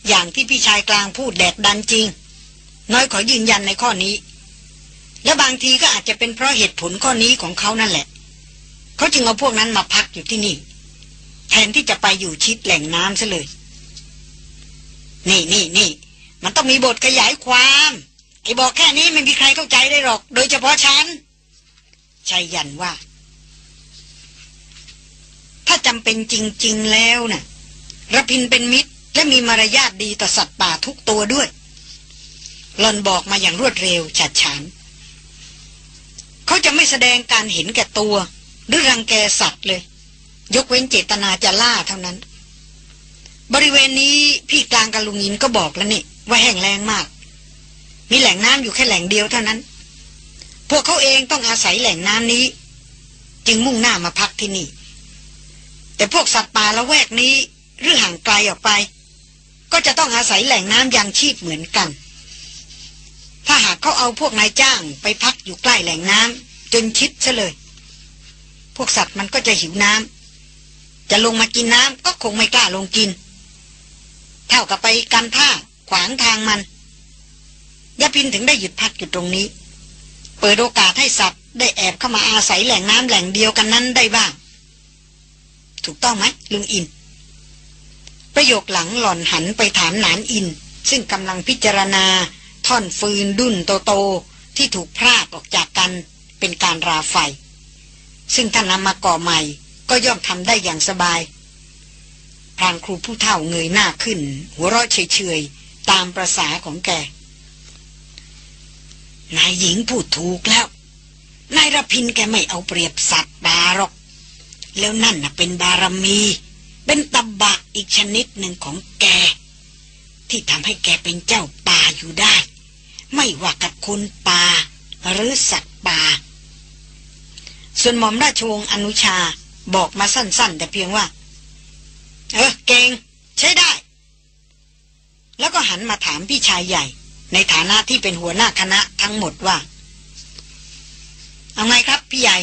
อย่างที่พี่ชายกลางพูดแดกดันจริง น้อยขอยืนยันในข้อนี้ และบางทีก็อาจจะเป็นเพราะเหตุผลข้อนี้ของเขานั่นแหละ เขาจึงเอาพวกนั้นมาพักอยู่ที่นี่ แทนที่จะไปอยู่ชิดแหล่งน้ำซะเลย นี่นี่นี่มันต้องมีบทขยายความไอ้บอกแค่นี้ไม่มีใครเข้าใจได้หรอก โดยเฉพาะฉันชัยยันว่า ถ้าจำเป็นจริง ๆ แล้วนะ่ะระพินเป็นมิตร และมีมารยาทดีต่อสัตว์ป่าทุกตัวด้วยหลอนบอกมาอย่างรวดเร็วฉัดฉานเขาจะไม่แสดงการเห็นแก่ตัว หรือรังแกสัตว์เลย ยกเว้นเจตนาจะล่าเท่านั้น บริเวณนี้พี่กลางกับลุงอินก็บอกแล้วนี่ว่าแห้งแรงมาก มีแหล่งน้ำอยู่แค่แหล่งเดียวเท่านั้น พวกเขาเองต้องอาศัยแหล่งน้ำนี้ จึงมุ่งหน้ามาพักที่นี่ แต่พวกสัตว์ป่าละแวกนี้หรือห่างไกลออกไป ก็จะต้องอาศัยแหล่งน้ำยังชีพเหมือนกัน ถ้าหากเขาเอาพวกนายจ้างไปพักอยู่ใกล้แหล่งน้ำจนชิดซะเลย พวกสัตว์มันก็จะหิวน้ำจะลงมากินน้ำก็คงไม่กล้าลงกิน เท่ากับไปกันท่าขวางทางมันยาพินถึงได้หยุดพักอยู่ตรงนี้ เปิดโอกาสให้สัตว์ได้แอบเข้ามาอาศัยแหล่งน้ำแหล่งเดียวกันนั้นได้บ้าง ถูกต้องไหมลุงอิน ประโยคหลังหล่อนหันไปถามหนานอิน ซึ่งกำลังพิจารณา ท่อนฟืนดุนโตๆที่ถูกพรากออกจากกันเป็นการราไฟ ซึ่งท่านนำมาก่อใหม่ก็ย่อมทำได้อย่างสบาย รางครูผู้เฒ่าเงยหน้าขึ้น หัวเราะเฉยๆ ตามประษาของแก นายหญิงพูดถูกแล้ว นายรพินแกไม่เอาเปรียบสัตว์บาหรอก แล้วนั่นน่ะเป็นบารมี เป็นตบะอีกชนิดหนึ่งของแก ที่ทำให้แกเป็นเจ้าป่าอยู่ได้ ไม่ว่ากับคนป่าหรือสัตว์ป่า ส่วนหม่อมราชวงศ์อนุชาบอกมาสั้น ๆ แต่เพียงว่า เออเก่งใช้ได้ แล้วก็หันมาถามพี่ชายใหญ่ ในฐานะที่เป็นหัวหน้าคณะทั้งหมดว่า เอาไงครับพี่ใหญ่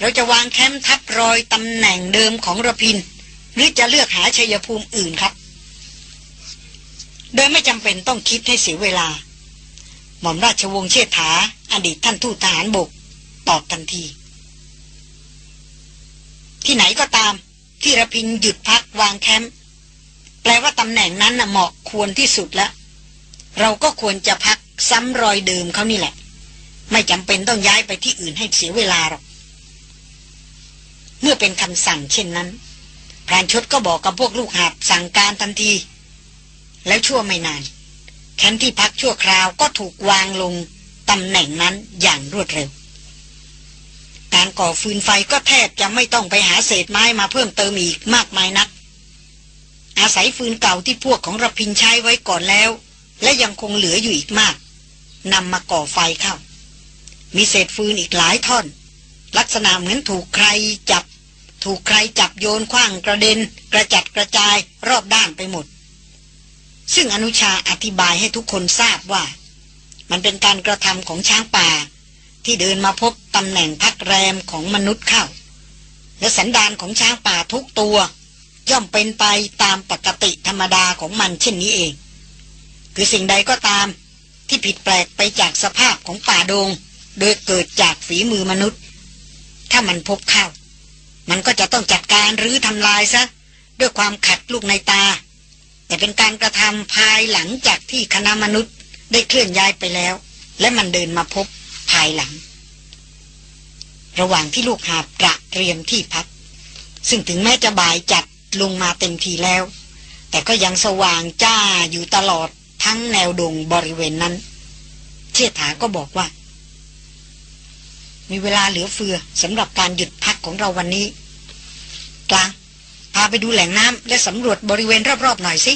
เราจะวางแคมป์ทับรอยตำแหน่งเดิมของระพิน หรือจะเลือกหาชัยภูมิอื่นครับ โดยไม่จำเป็นต้องคิดให้เสียเวลา หม่อมราชวงศ์เชษฐา อดีตท่านทูตทหารบก ตอบทันที ที่ไหนก็ตาม ที่ระพินหยุดพักวางแคมป์แปลว่าตำแหน่งนั้นน่ะเหมาะควรที่สุดแล้ว เราก็ควรจะพักซ้ำรอยเดิมเขานี่แหละ ไม่จำเป็นต้องย้ายไปที่อื่นให้เสียเวลาหรอก เมื่อเป็นคำสั่งเช่นนั้นพรานชดก็บอกกับพวกลูกหาบสั่งการทันที แล้วชั่วไม่นาน แคมป์ที่พักชั่วคราวก็ถูกวางลงตำแหน่งนั้นอย่างรวดเร็ว การก่อฟืนไฟก็แทบจะไม่ต้องไปหาเศษไม้มาเพิ่มเติมอีกมากมายนัก อาศัยฟืนเก่าที่พวกของรพินใช้ไว้ก่อนแล้ว และยังคงเหลืออยู่อีกมากนำมาก่อไฟเข้า มีเศษฟืนอีกหลายท่อน ลักษณะเหมือนถูกใครจับ ถูกใครจับโยนคว้างกระเด็น กระจัดกระจายรอบด้านไปหมด ซึ่งอนุชาอธิบายให้ทุกคนทราบว่า มันเป็นการกระทำของช้างป่า ที่เดินมาพบตำแหน่งพักแรมของมนุษย์เข้า และสันดานของช้างป่าทุกตัว ย่อมเป็นไปตามปกติธรรมดาของมันเช่นนี้เอง คือสิ่งใดก็ตามที่ผิดแปลกไปจากสภาพของป่าดง โดยเกิดจากฝีมือมนุษย์ ถ้ามันพบเข้า มันก็จะต้องจัดการหรือทำลายซะ ด้วยความขัดลูกในตา แต่เป็นการกระทำภายหลังจากที่คณะมนุษย์ได้เคลื่อนย้ายไปแล้ว และมันเดินมาพบายหลัง ระหว่างที่ลูกหาบกระเตรียมที่พัก ซึ่งถึงแม้จะบ่ายจัดลงมาเต็มทีแล้ว แต่ก็ยังสว่างจ้าอยู่ตลอดทั้งแนวดงบริเวณนั้น เชษฐาก็บอกว่า มีเวลาเหลือเฟือสำหรับการหยุดพักของเราวันนี้ กลาง พาไปดูแหล่งน้ำและสำรวจบริเวณรอบๆหน่อยสิ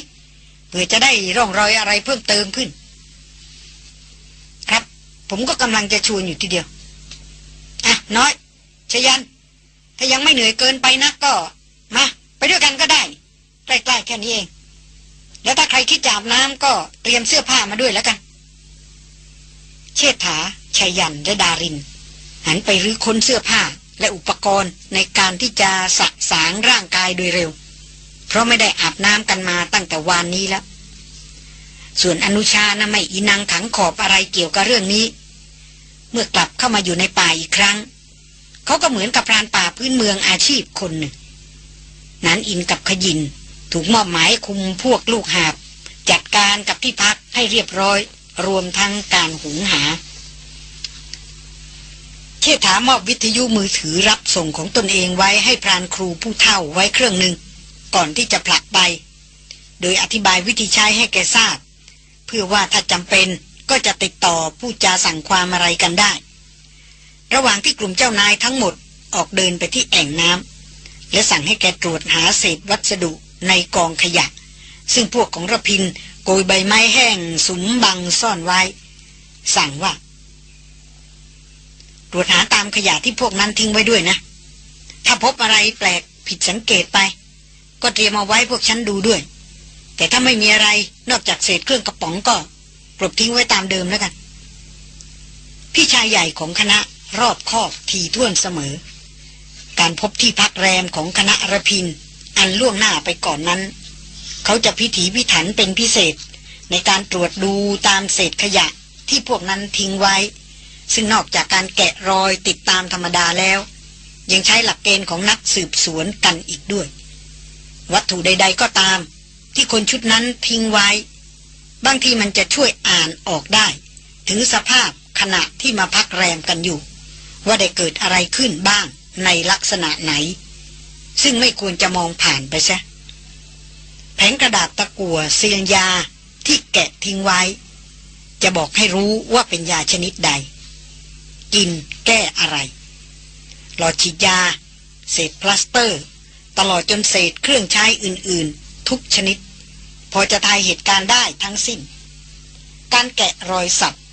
เพื่อจะได้ร่องรอยอะไรเพิ่มเติมขึ้น ผมก็กำลังจะชวนอยู่ทีเดียว อะ น้อย ชยัน ถ้ายังไม่เหนื่อยเกินไปนะก็ มา ไปด้วยกันก็ได้ ใกล้ๆแค่นี้เอง แล้วถ้าใครคิดจาบน้ำก็เตรียมเสื้อผ้ามาด้วยแล้วกัน เชษฐาชายันและดาริน หันไปรื้อค้นเสื้อผ้าและอุปกรณ์ในการที่จะสักสางร่างกายโดยเร็ว เพราะไม่ได้อาบน้ำกันมาตั้งแต่วานนี้แล้ว ส่วนอนุชานะไม่อีนังขังขอบอะไรเกี่ยวกับเรื่องนี้ เมื่อกลับเข้ามาอยู่ในป่าอีกครั้ง เขาก็เหมือนกับพรานป่าพื้นเมืองอาชีพคนหนึ่งนั้นอินกับขยินถูกมอบหมายคุมพวกลูกหาบ จัดการกับที่พักให้เรียบร้อย รวมทั้งการหุงหาเชษฐามอบวิทยุมือถือรับส่งของตนเองไว้ให้พรานครูผู้เฒ่าไว้เครื่องหนึ่ง ก่อนที่จะผลักไป โดยอธิบายวิธีใช้ให้แกทราบ พื่อว่าถ้าจำเป็นก็จะติดต่อผู้จาสั่งความอะไรกันได้ ระหว่างที่กลุ่มเจ้านายทั้งหมดออกเดินไปที่แอ่งน้ำและสั่งให้แกตรวจหาเศษวัสดุในกองขยะ ซึ่งพวกของระพินโกยใบไม้แห้งสุมบังซ่อนไว้ สั่งว่า ตรวจหาตามขยะที่พวกนั้นทิ้งไว้ด้วยนะ ถ้าพบอะไรแปลกผิดสังเกตไป ก็เตรียมเอาไว้พวกฉันดูด้วย แต่ถ้าไม่มีอะไรนอกจากเศษเครื่องกระป๋องก็กลบทิ้งไว้ตามเดิมแล้วกัน พี่ชายใหญ่ของคณะรอบคอบทีท่วนเสมอ การพบที่พักแรมของคณะระพิน อันล่วงหน้าไปก่อนนั้น เขาจะพิถีพิถันเป็นพิเศษ ในการตรวจดูตามเศษขยะที่พวกนั้นทิ้งไว้ ซึ่งนอกจากการแกะรอยติดตามธรรมดาแล้ว ยังใช้หลักเกณฑ์ของนักสืบสวนกันอีกด้วย วัตถุใด ๆ ก็ตาม ที่คนชุดนั้นทิ้งไว้ บางทีมันจะช่วยอ่านออกได้ ถึงสภาพขณะที่มาพักแรมกันอยู่ ว่าได้เกิดอะไรขึ้นบ้างในลักษณะไหน ซึ่งไม่ควรจะมองผ่านไปซะแผงกระดาษตะกัวเซียงยาที่แกะทิ้งไว้ จะบอกให้รู้ว่าเป็นยาชนิดใด กินแก้อะไร หลอดฉีดยา เศษพลาสเตอร์ ตลอดจนเศษเครื่องใช้อื่น ๆ ทุกชนิด พอจะทายเหตุการณ์ได้ทั้งสิ้น การแกะรอยสัตว์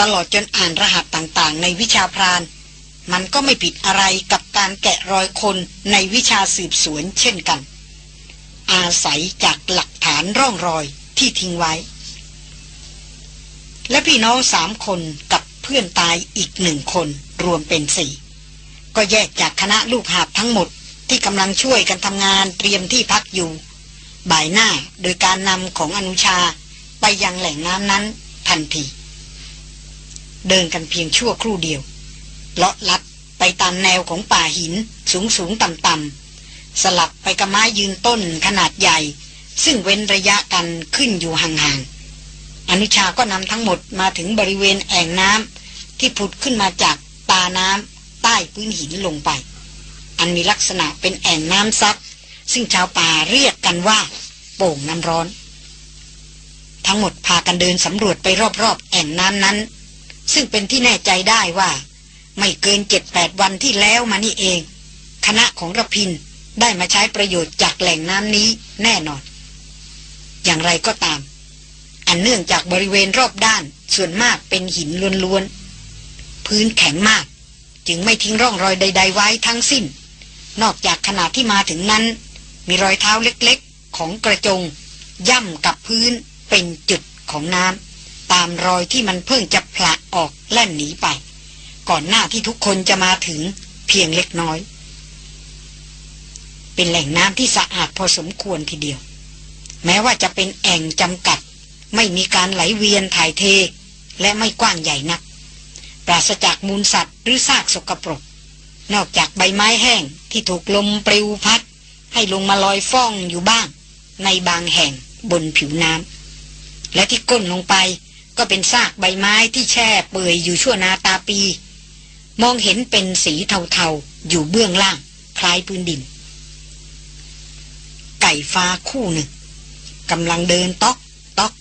ตลอดจนอ่านรหัสต่างๆ ในวิชาพราน มันก็ไม่ผิดอะไรกับการแกะรอยคนในวิชาสืบสวนเช่นกัน อาศัยจากหลักฐานร่องรอยที่ทิ้งไว้ และพี่น้องสามคนกับเพื่อนตายอีกหนึ่งคนรวมเป็นสี่ก็แยกจากคณะลูกหาบทั้งหมดที่กำลังช่วยกันทำงานเตรียมที่พักอยู่ บ่ายหน้าโดยการนำของอนุชาไปยังแหล่งน้ำนั้นทันที เดินกันเพียงชั่วครู่เดียว เลาะลัดไปตามแนวของป่าหินสูงสูงต่ำต่ำสลับไปกับไม้ยืนต้นขนาดใหญ่ ซึ่งเว้นระยะกันขึ้นอยู่ห่างๆ อนุชาก็นำทั้งหมดมาถึงบริเวณแอ่งน้ำที่ผุดขึ้นมาจากตาน้ำใต้พื้นหินลงไป อันมีลักษณะเป็นแอ่งน้ำซับ ซึ่งชาวป่าเรียกกันว่า โป่งน้ำร้อน ทั้งหมดพากันเดินสำรวจไปรอบๆ แอ่งน้ำนั้น ซึ่งเป็นที่แน่ใจได้ว่า ไม่เกินเจ็ดแปดวันที่แล้วมานี่เอง คณะของระพินได้มาใช้ประโยชน์จากแหล่งน้ำนี้แน่นอน อย่างไรก็ตาม อันเนื่องจากบริเวณรอบด้านส่วนมากเป็นหินล้วนๆ พื้นแข็งมาก จึงไม่ทิ้งร่องรอยใด ๆ ไว้ทั้งสิ้น นอกจากขณะที่มาถึงนั้น มีรอยเท้าเล็กๆ ของกระจง ย่ำกับพื้นเป็นจุดของน้ำตามรอยที่มันเพิ่งจะผละออกแล่นหนีไป ก่อนหน้าที่ทุกคนจะมาถึงเพียงเล็กน้อย เป็นแหล่งน้ำที่สะอาดพอสมควรทีเดียว แม้ว่าจะเป็นแอ่งจำกัด ไม่มีการไหลเวียนถ่ายเท และไม่กว้างใหญ่นัก ปราศจากมูลสัตว์หรือซากสกปรกนอกจากใบไม้แห้งที่ถูกลมปลิวพัด ให้ลงมาลอยฟ้องอยู่บ้าง ในบางแห่งบนผิวน้ำและที่ก้นลงไปก็เป็นซากใบไม้ที่แช่เปื่อยอยู่ชั่วนาตาปี มองเห็นเป็นสีเทาๆ อยู่เบื้องล่าง คล้ายพื้นดิน ไก่ฟ้าคู่หนึ่งกำลังเดินต๊อกต๊อก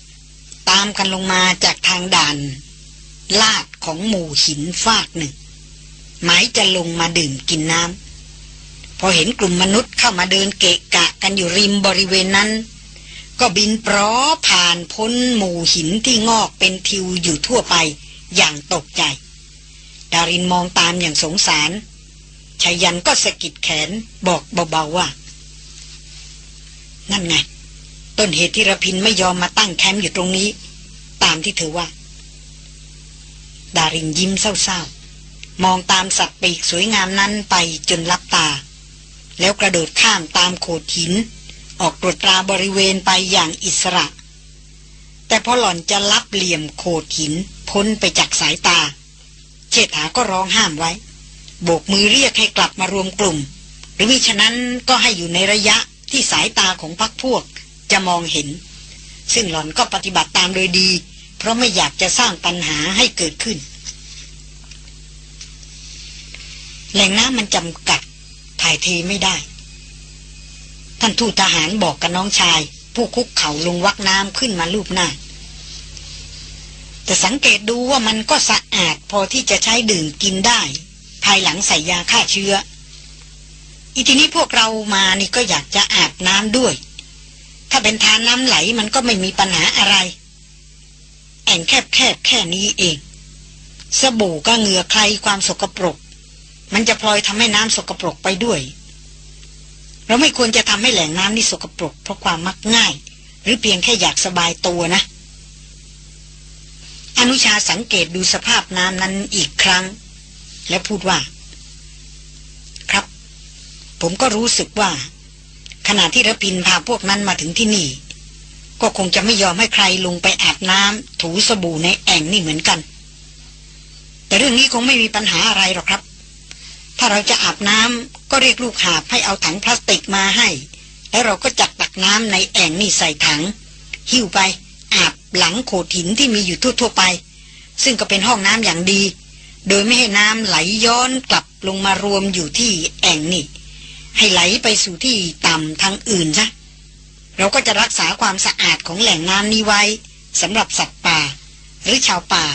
ตามกันลงมาจากทางด่าน ลาดของหมู่หินฟากหนึ่ง หมายจะลงมาดื่มกินน้ำ อเห็นกลุ่มมนุษย์เข้ามาเดินเกะกะกันอยู่ริมบริเวณนั้น ก็บินปลอผ่านพ้นหมู่หินที่งอกเป็นทิวอยู่ทั่วไปอย่างตกใจ ดารินมองตามอย่างสงสารชายันก็สะกิดแขนบอกเบาๆว่า นั่นไง ต้นเหตุที่ระพินไม่ยอมมาตั้งแคมป์อยู่ตรงนี้ ตามที่เธอว่า ดารินยิ้มเศร้าๆ มองตามสัตว์ปีกสวยงามนั้นไปจนลับตา แล้วกระโดดข้ามตามโขดหิน ออกตรวจตราบริเวณไปอย่างอิสระ แต่พอหล่อนจะลับเหลี่ยมโขดหิน พ้นไปจากสายตา เชษฐาก็ร้องห้ามไว้ โบกมือเรียกให้กลับมารวมกลุ่ม หรือมิฉะนั้นก็ให้อยู่ในระยะที่สายตาของพักพวกจะมองเห็น ซึ่งหล่อนก็ปฏิบัติตามโดยดี เพราะไม่อยากจะสร้างปัญหาให้เกิดขึ้น แหล่งน้ำมันจำกัด ถ่ายเทไม่ได้ ท่านทูตทหารบอกกับน้องชาย ผู้คุกเข่าลงวักน้ำขึ้นมาลูบหน้า แต่สังเกตดูว่ามันก็สะอาดพอที่จะใช้ดื่มกินได้ ภายหลังใส่ยาฆ่าเชื้อ อีทีนี้พวกเรามานี่ก็อยากจะอาบน้ำด้วย ถ้าเป็นทานน้ำไหลมันก็ไม่มีปัญหาอะไรแอ่งแคบแคบแค่นี้เอง สบู่ก็เหงื่อใครความสกปรก มันจะพลอยทำให้น้ำสกปรกไปด้วย เราไม่ควรจะทำให้แหล่งน้ำนี่สกปรก เพราะความมักง่าย หรือเพียงแค่อยากสบายตัวนะ อนุชาสังเกตดูสภาพน้ำนั้นอีกครั้ง และพูดว่า ครับ ผมก็รู้สึกว่า ขณะที่ระพินพาพวกนั้นมาถึงที่นี่ ก็คงจะไม่ยอมให้ใครลงไปอาบน้ำถูสบู่ในแอ่งนี่เหมือนกัน แต่เรื่องนี้คงไม่มีปัญหาอะไรหรอกครับาเราจะอาบน้ำก็เรียกลูกหาบให้เอาถังพลาสติกมาให้ แล้วเราก็จัดตักน้ำในแอ่งนี่ใส่ถัง หิ้วไป อาบหลังโขดหินที่มีอยู่ทั่วๆไป ซึ่งก็เป็นห้องน้ำอย่างดี โดยไม่ให้น้ำไหลย้อนกลับลงมารวมอยู่ที่แอ่งนี่ ให้ไหลไปสู่ที่ต่ำทางอื่นซะเราก็จะรักษาความสะอาดของแหล่งน้ำนี้ไว้สำหรับสัตว์ป่า หรือชาวป่า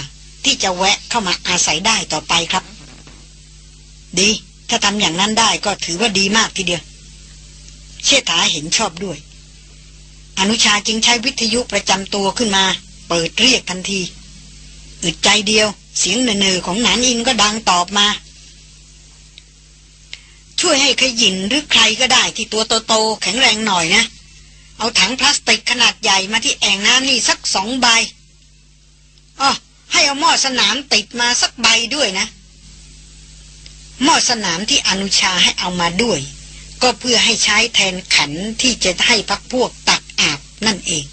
ที่จะแวะเข้ามาอาศัยได้ต่อไปครับ ดี ถ้าทำอย่างนั้นได้ก็ถือว่าดีมากทีเดียว เชษฐาเห็นชอบด้วย อนุชาจึงใช้วิทยุประจำตัวขึ้นมา เปิดเรียกทันทีอึดใจเดียว เสียงเนือๆของหนานอินก็ดังตอบมา ช่วยให้ขยินหรือใครก็ได้ที่ตัวโตๆแข็งแรงหน่อยนะ เอาถังพลาสติกขนาดใหญ่มาที่แอ่งน้ำนี่สักสองใบอ๋อให้เอาหม้อสนามติดมาสักใบด้วยนะ หม้อสนามที่อนุชาให้เอามาด้วย ก็เพื่อให้ใช้แทนขันที่จะให้พักพวกตักอาบนั่นเอง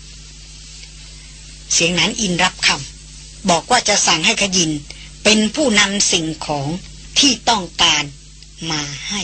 เสียงนั้นอินรับคำบอกว่าจะสั่งให้ขยินเป็นผู้นำสิ่งของที่ต้องการมาให้